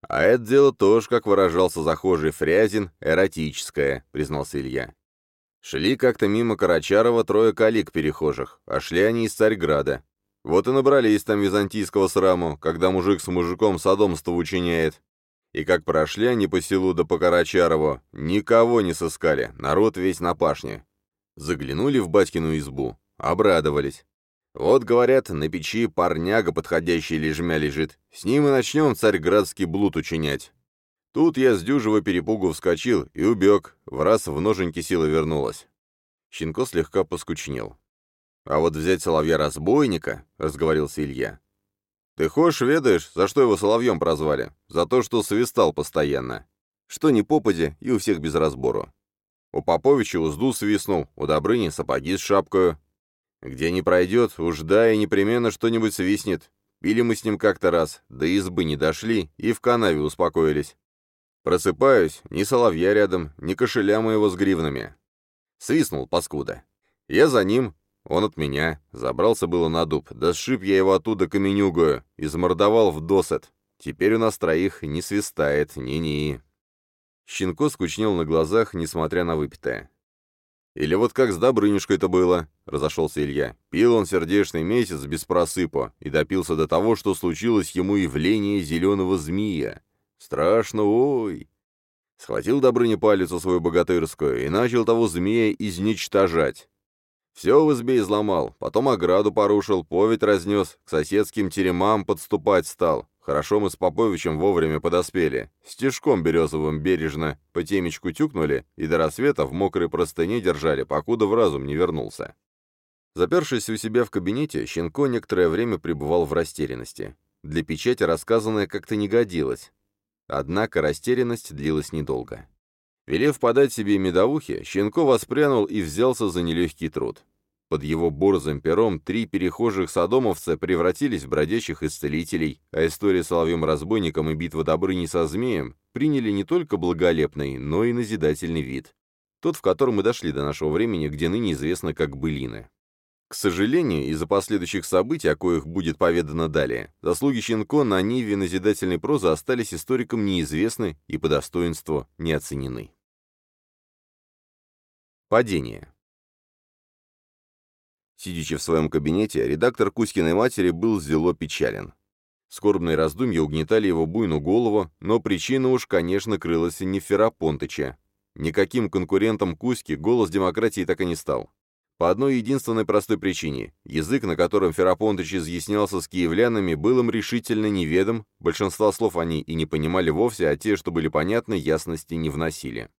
Speaker 1: А это дело тоже, как выражался захожий Фрязин, эротическое, признался Илья. Шли как-то мимо Карачарова трое калик перехожих, а шли они из Царьграда. Вот и набрались там византийского сраму, когда мужик с мужиком садомство учиняет. И как прошли они по селу да по Карачарову, никого не сыскали, народ весь на пашне. Заглянули в батькину избу, обрадовались. Вот, говорят, на печи парняга подходящий лежмя лежит. С ним и начнем царьградский блуд учинять. Тут я с дюжего перепугу вскочил и убег, в раз в ноженьки сила вернулась. Щенко слегка поскучнел. «А вот взять соловья-разбойника», — разговорился Илья, ты хочешь, ведаешь, за что его соловьем прозвали? За то, что свистал постоянно. Что ни попади, и у всех без разбору. У Поповича узду свистнул, у Добрыни сапоги с шапкою. Где не пройдет, уж да и непременно что-нибудь свистнет. Пили мы с ним как-то раз, до избы не дошли и в канаве успокоились. Просыпаюсь, ни соловья рядом, ни кошеля моего с гривнами. Свистнул, паскуда. Я за ним, он от меня. Забрался было на дуб, да сшиб я его оттуда каменюгою, измордовал в досет. Теперь у нас троих не свистает, ни-ни. Щенко скучнел на глазах, несмотря на выпитое. «Или вот как с Добрынюшкой-то было», — разошелся Илья. Пил он сердечный месяц без просыпа и допился до того, что случилось ему явление зеленого змея. Страшно, ой! Схватил Добрыня палец свою богатырскую и начал того змея изничтожать. Все в избе изломал, потом ограду порушил, поведь разнес, к соседским теремам подступать стал. Хорошо мы с Поповичем вовремя подоспели. Стежком березовым бережно по темечку тюкнули и до рассвета в мокрой простыне держали, покуда в разум не вернулся. Запершись у себя в кабинете, Щенко некоторое время пребывал в растерянности. Для печати рассказанное как-то не годилось. Однако растерянность длилась недолго. Велев подать себе медовухи, Щенко воспрянул и взялся за нелегкий труд. Под его борзым пером три перехожих садомовца превратились в бродячих исцелителей, а история соловьем-разбойником и битва Добрыни со змеем приняли не только благолепный, но и назидательный вид. Тот, в котором мы дошли до нашего времени, где ныне известно как былины. К сожалению, из-за последующих событий, о коих будет поведано далее, заслуги Щенко на ниве назидательной прозы остались историкам неизвестны и по достоинству не оценены. Падение. Сидячи в своем кабинете, редактор Кузькиной матери был зело печален. Скорбные раздумья угнетали его буйную голову, но причина уж, конечно, крылась не в Ферапонтыче. Никаким конкурентом Кузьки голос демократии так и не стал. По одной единственной простой причине. Язык, на котором Ферапонтыч изъяснялся с киевлянами, был им решительно неведом, большинство слов они и не понимали вовсе, а те, что были понятны, ясности не вносили.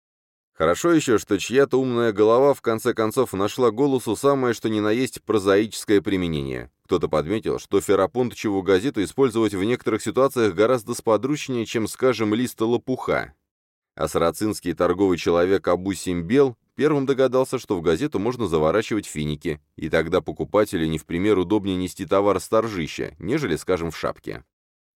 Speaker 1: Хорошо еще, что чья-то умная голова в конце концов нашла голосу самое что ни на есть прозаическое применение. Кто-то подметил, что Ферапонтычеву газету использовать в некоторых ситуациях гораздо сподручнее, чем, скажем, лист лопуха. А сарацинский торговый человек Абу Симбел Первым догадался, что в газету можно заворачивать финики, и тогда покупателю не в пример удобнее нести товар с торжища, нежели, скажем, в шапке.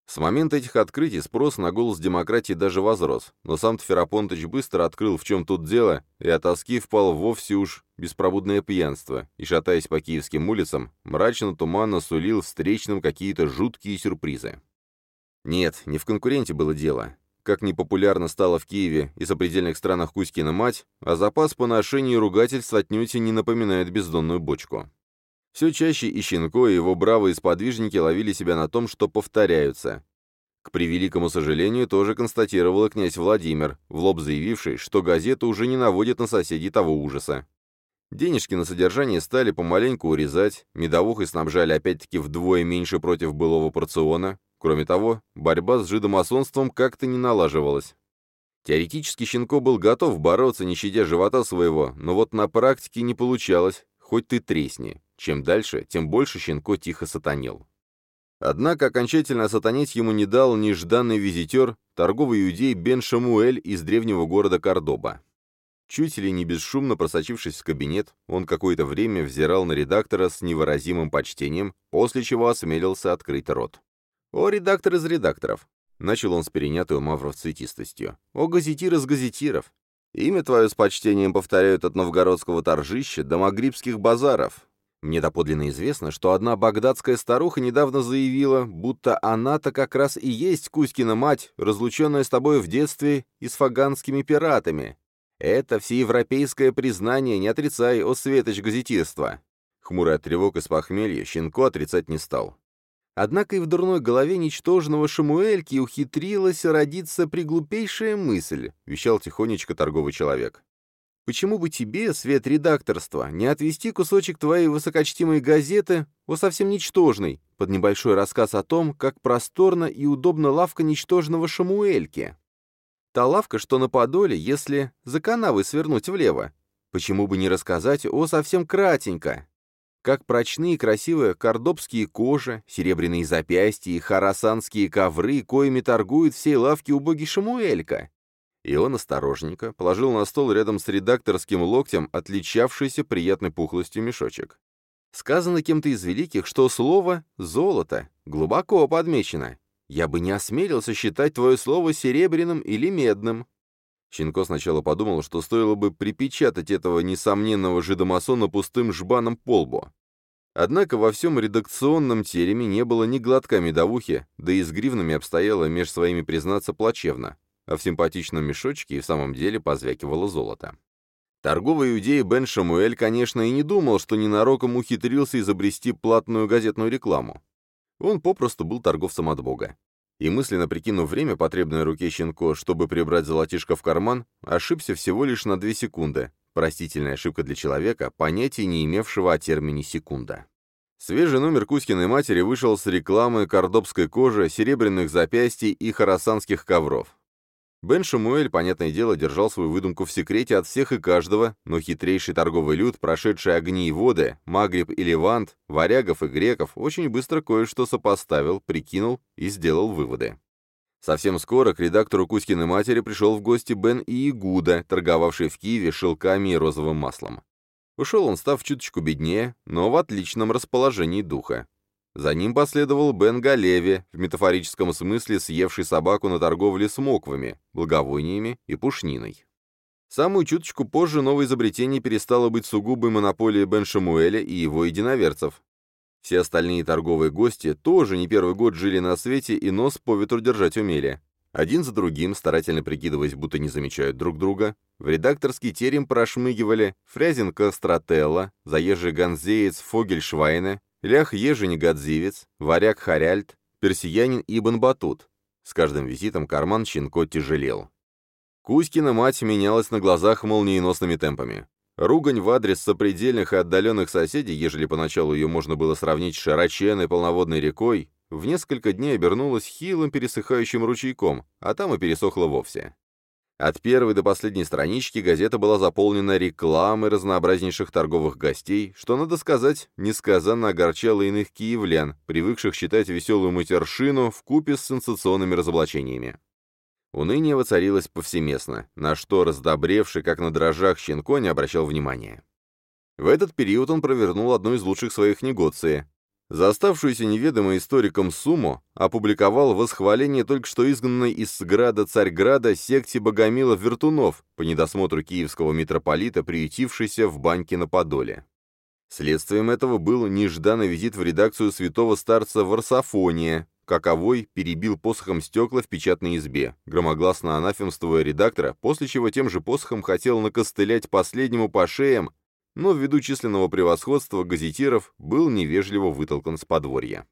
Speaker 1: С момента этих открытий спрос на голос демократии даже возрос, но сам Ферапонтыч быстро открыл, в чем тут дело, и от тоски впал вовсе уж беспробудное пьянство, и, шатаясь по киевским улицам, мрачно-туманно сулил встречным какие-то жуткие сюрпризы. Нет, не в конкуренте было дело как непопулярно стало в Киеве и сопредельных странах Кузькина мать, а запас поношений и ругательств отнюдь не напоминает бездонную бочку. Все чаще и Щенко, и его бравые сподвижники ловили себя на том, что повторяются. К превеликому сожалению, тоже констатировал князь Владимир, в лоб заявивший, что газета уже не наводит на соседей того ужаса. Денежки на содержание стали помаленьку урезать, медовухой снабжали опять-таки вдвое меньше против былого порциона, Кроме того, борьба с жидомасонством как-то не налаживалась. Теоретически Щенко был готов бороться, не щадя живота своего, но вот на практике не получалось, хоть ты тресни. Чем дальше, тем больше Щенко тихо сатанил. Однако окончательно сатанить ему не дал нежданный визитер, торговый иудей Бен Шамуэль из древнего города Кордоба. Чуть ли не бесшумно просочившись в кабинет, он какое-то время взирал на редактора с невыразимым почтением, после чего осмелился открыть рот. «О, редактор из редакторов!» — начал он с перенятой Мавров цветистостью. «О, газетир из газетиров! Имя твое с почтением повторяют от новгородского торжища до магрибских базаров. Мне доподлинно известно, что одна багдадская старуха недавно заявила, будто она-то как раз и есть Кузькина мать, разлученная с тобой в детстве и с фаганскими пиратами. Это всеевропейское признание, не отрицай, о светоч газетирства. Хмурый от тревог из похмелья Щенко отрицать не стал. Однако и в дурной голове ничтожного Шамуэльки ухитрилась родиться приглупейшая мысль, вещал тихонечко торговый человек. Почему бы тебе, свет редакторства, не отвести кусочек твоей высокочтимой газеты, о совсем ничтожной, под небольшой рассказ о том, как просторно и удобно лавка ничтожного Шамуэльки? Та лавка, что на Подоле, если за канавы свернуть влево. Почему бы не рассказать о совсем кратенько? Как прочные и красивые кордобские кожи, серебряные запястья и харасанские ковры, коими торгует всей лавки убогий Шамуэлька. И он осторожненько положил на стол рядом с редакторским локтем отличавшийся приятной пухлостью мешочек. Сказано кем-то из великих, что слово «золото» глубоко подмечено. Я бы не осмелился считать твое слово серебряным или медным. Щенко сначала подумал, что стоило бы припечатать этого несомненного жидомасона пустым жбаном по лбу. Однако во всем редакционном тереме не было ни глотка медовухи, да и с гривнами обстояло меж своими признаться плачевно а в симпатичном мешочке и в самом деле позвякивало золото. Торговый иудей Бен Шамуэль, конечно, и не думал, что ненароком ухитрился изобрести платную газетную рекламу. Он попросту был торговцем от Бога. И мысленно прикинув время, потребное руке щенко, чтобы прибрать золотишко в карман, ошибся всего лишь на две секунды. Простительная ошибка для человека, понятия не имевшего о термине «секунда». Свежий номер Кузькиной матери вышел с рекламы кордобской кожи, серебряных запястий и хоросанских ковров. Бен Шамуэль, понятное дело, держал свою выдумку в секрете от всех и каждого, но хитрейший торговый люд, прошедший огни и воды, Магриб и Левант, варягов и греков, очень быстро кое-что сопоставил, прикинул и сделал выводы. Совсем скоро к редактору Кузькиной матери пришел в гости Бен и Игуда, торговавший в Киеве шелками и розовым маслом. Ушел он, став чуточку беднее, но в отличном расположении духа. За ним последовал Бен Галеви, в метафорическом смысле съевший собаку на торговле с моквами, благовониями и пушниной. Самую чуточку позже новое изобретение перестало быть сугубой монополией Бен Шамуэля и его единоверцев. Все остальные торговые гости тоже не первый год жили на свете и нос по ветру держать умели. Один за другим, старательно прикидываясь, будто не замечают друг друга, в редакторский терем прошмыгивали Фрязин Кастрателла, заезжий ганзеец Фогельшвайне, Лях Ежени Гадзивец, варяг Харяльд, персиянин Ибн Батут. С каждым визитом карман Щенко тяжелел. Кузькина мать менялась на глазах молниеносными темпами. Ругань в адрес сопредельных и отдаленных соседей, ежели поначалу ее можно было сравнить с широченной полноводной рекой, в несколько дней обернулась хилым пересыхающим ручейком, а там и пересохла вовсе. От первой до последней странички газета была заполнена рекламой разнообразнейших торговых гостей, что, надо сказать, несказанно огорчало иных киевлян, привыкших считать веселую матершину в купе с сенсационными разоблачениями. Уныние воцарилось повсеместно, на что раздобревший, как на дрожжах, Щенко не обращал внимания. В этот период он провернул одну из лучших своих негоций за оставшуюся неведомой историком сумму опубликовал восхваление только что изгнанной из Сграда Царьграда секте богомилов-вертунов по недосмотру киевского митрополита, приютившейся в баньке на Подоле. Следствием этого был нежданный визит в редакцию святого старца Варсофония, каковой перебил посохом стекла в печатной избе, громогласно анафемствуя редактора, после чего тем же посохом хотел накостылять последнему по шеям но ввиду численного превосходства газетиров был невежливо вытолкан с подворья.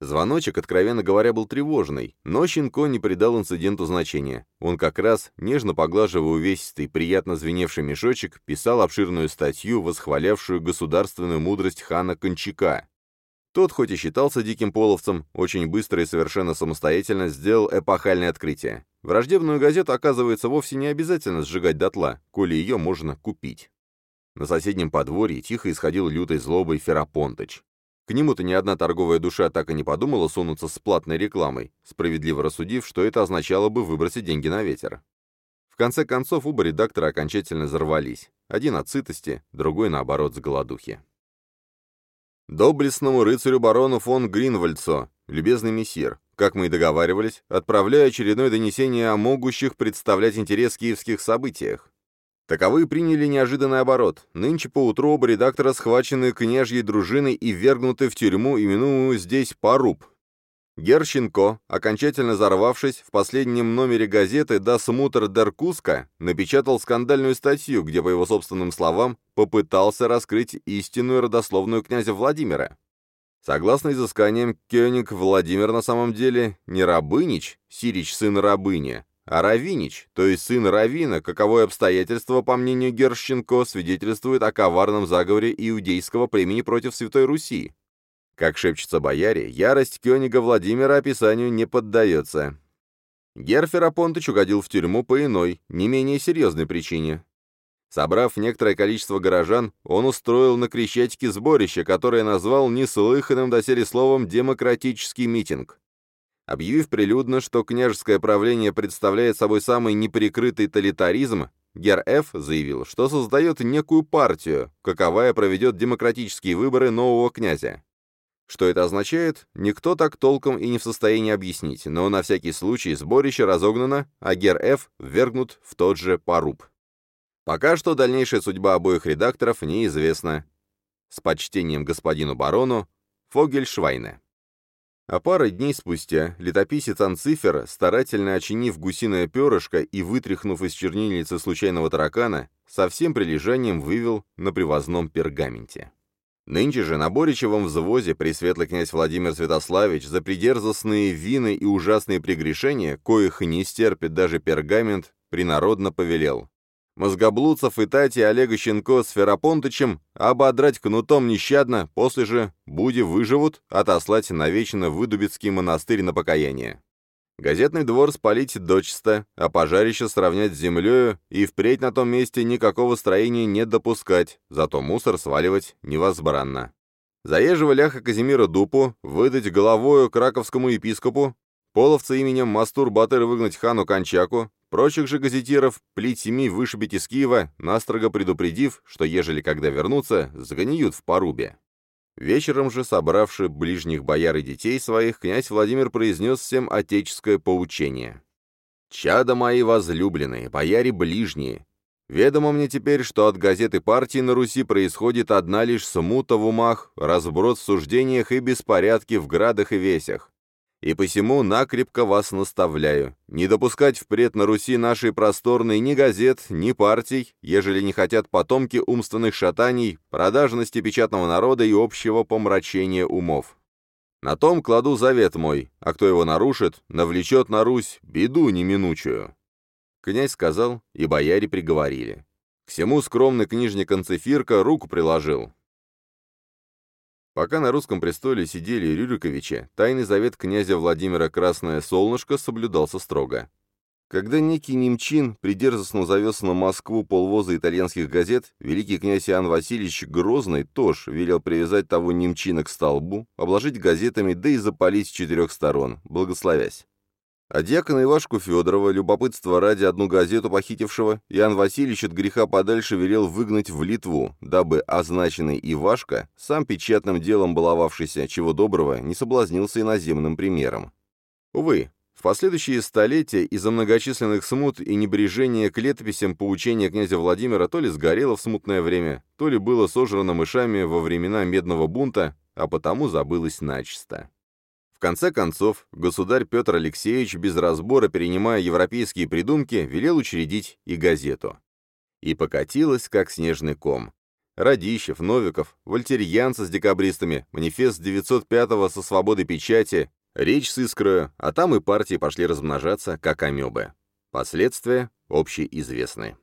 Speaker 1: Звоночек, откровенно говоря, был тревожный, но Щенко не придал инциденту значения. Он как раз, нежно поглаживая увесистый, приятно звеневший мешочек, писал обширную статью, восхвалявшую государственную мудрость хана Кончака. Тот, хоть и считался диким половцем, очень быстро и совершенно самостоятельно сделал эпохальное открытие. Враждебную газету, оказывается, вовсе не обязательно сжигать дотла, коли ее можно купить. На соседнем подворье тихо исходил лютой злобой Ферапонтыч. К нему-то ни одна торговая душа так и не подумала сунуться с платной рекламой, справедливо рассудив, что это означало бы выбросить деньги на ветер. В конце концов, оба редактора окончательно взорвались. Один от сытости, другой, наоборот, с голодухи. Доблестному рыцарю барону фон Гринвальдсо, любезный мессир, как мы и договаривались, отправляю очередное донесение о могущих представлять интерес киевских событиях. Таковые приняли неожиданный оборот. Нынче поутру оба редактора схвачены княжьей дружиной и вергнуты в тюрьму, именуемую здесь Поруб. Герщенко, окончательно взорвавшись, в последнем номере газеты «Das Mutter der Kuska» напечатал скандальную статью, где, по его собственным словам, попытался раскрыть истинную родословную князя Владимира. Согласно изысканиям, Кёник Владимир на самом деле не Рабынич, Сирич сын рабыни, а Равинич, то есть сын Равина, каковое обстоятельство, по мнению Герщенко, свидетельствует о коварном заговоре иудейского племени против Святой Руси. Как шепчется бояре, ярость Кёнига Владимира описанию не поддается. Герфер Апонтыч угодил в тюрьму по иной, не менее серьезной причине. Собрав некоторое количество горожан, он устроил на Крещатике сборище, которое назвал неслыханным доселе словом «демократический митинг». Объявив прилюдно, что княжеское правление представляет собой самый неприкрытый тоталитаризм, Гер Ф. заявил, что создает некую партию, каковая проведет демократические выборы нового князя. Что это означает, никто так толком и не в состоянии объяснить, но на всякий случай сборище разогнано, а Гер Ф. ввергнут в тот же поруб. Пока что дальнейшая судьба обоих редакторов неизвестна. С почтением господину барону Фогельшвайне. А пары дней спустя летописец Анцифер, старательно очинив гусиное перышко и вытряхнув из чернильницы случайного таракана, со всем прилежанием вывел на привозном пергаменте. Нынче же на Боричевом взвозе пресветлый князь Владимир Святославич за придерзостные вины и ужасные прегрешения, коих не стерпит даже пергамент, принародно повелел мозгоблудцев и Тати Олега Щенко с Ферапонтычем ободрать кнутом нещадно, после же, буди выживут, отослать навечно в Выдубицкий монастырь на покаяние. Газетный двор спалить дочисто, а пожарище сравнять с землею и впредь на том месте никакого строения не допускать, зато мусор сваливать невозбранно. Заезжего ляха Казимира Дупу выдать головою краковскому епископу, половца именем Мастур Батыр выгнать хану Кончаку, Прочих же газетиров плить семи вышибить из Киева, настрого предупредив, что ежели когда вернутся, загониют в порубе. Вечером же, собравши ближних бояр и детей своих, князь Владимир произнес всем отеческое поучение. «Чада мои возлюбленные, бояре ближние, ведомо мне теперь, что от газеты партии на Руси происходит одна лишь смута в умах, разброд в суждениях и беспорядки в градах и весях. И посему накрепко вас наставляю, не допускать впредь на Руси нашей просторной ни газет, ни партий, ежели не хотят потомки умственных шатаний, продажности печатного народа и общего помрачения умов. На том кладу завет мой, а кто его нарушит, навлечет на Русь беду неминучую». Князь сказал, и бояре приговорили. К всему скромный книжник Анцефирка руку приложил, Пока на русском престоле сидели Рюриковичи, тайный завет князя Владимира Красное Солнышко соблюдался строго. Когда некий немчин придерзостно завез на Москву полвоза итальянских газет, великий князь Иоанн Васильевич Грозный тоже велел привязать того немчина к столбу, обложить газетами, да и запалить с четырех сторон, благословясь. А дьякона Ивашку Федорова, любопытство ради одну газету похитившего, Иоанн Васильевич от греха подальше велел выгнать в Литву, дабы означенный Ивашка, сам печатным делом баловавшийся, чего доброго, не соблазнился иноземным примером. Увы, в последующие столетия из-за многочисленных смут и небрежения к летописям поучения князя Владимира то ли сгорело в смутное время, то ли было сожрано мышами во времена Медного бунта, а потому забылось начисто. В конце концов, государь Петр Алексеевич, без разбора перенимая европейские придумки, велел учредить и газету. И покатилась, как снежный ком. Радищев, Новиков, вольтерьянцы с декабристами, манифест 905-го со свободой печати, речь с искрою, а там и партии пошли размножаться, как амебы. Последствия общеизвестны.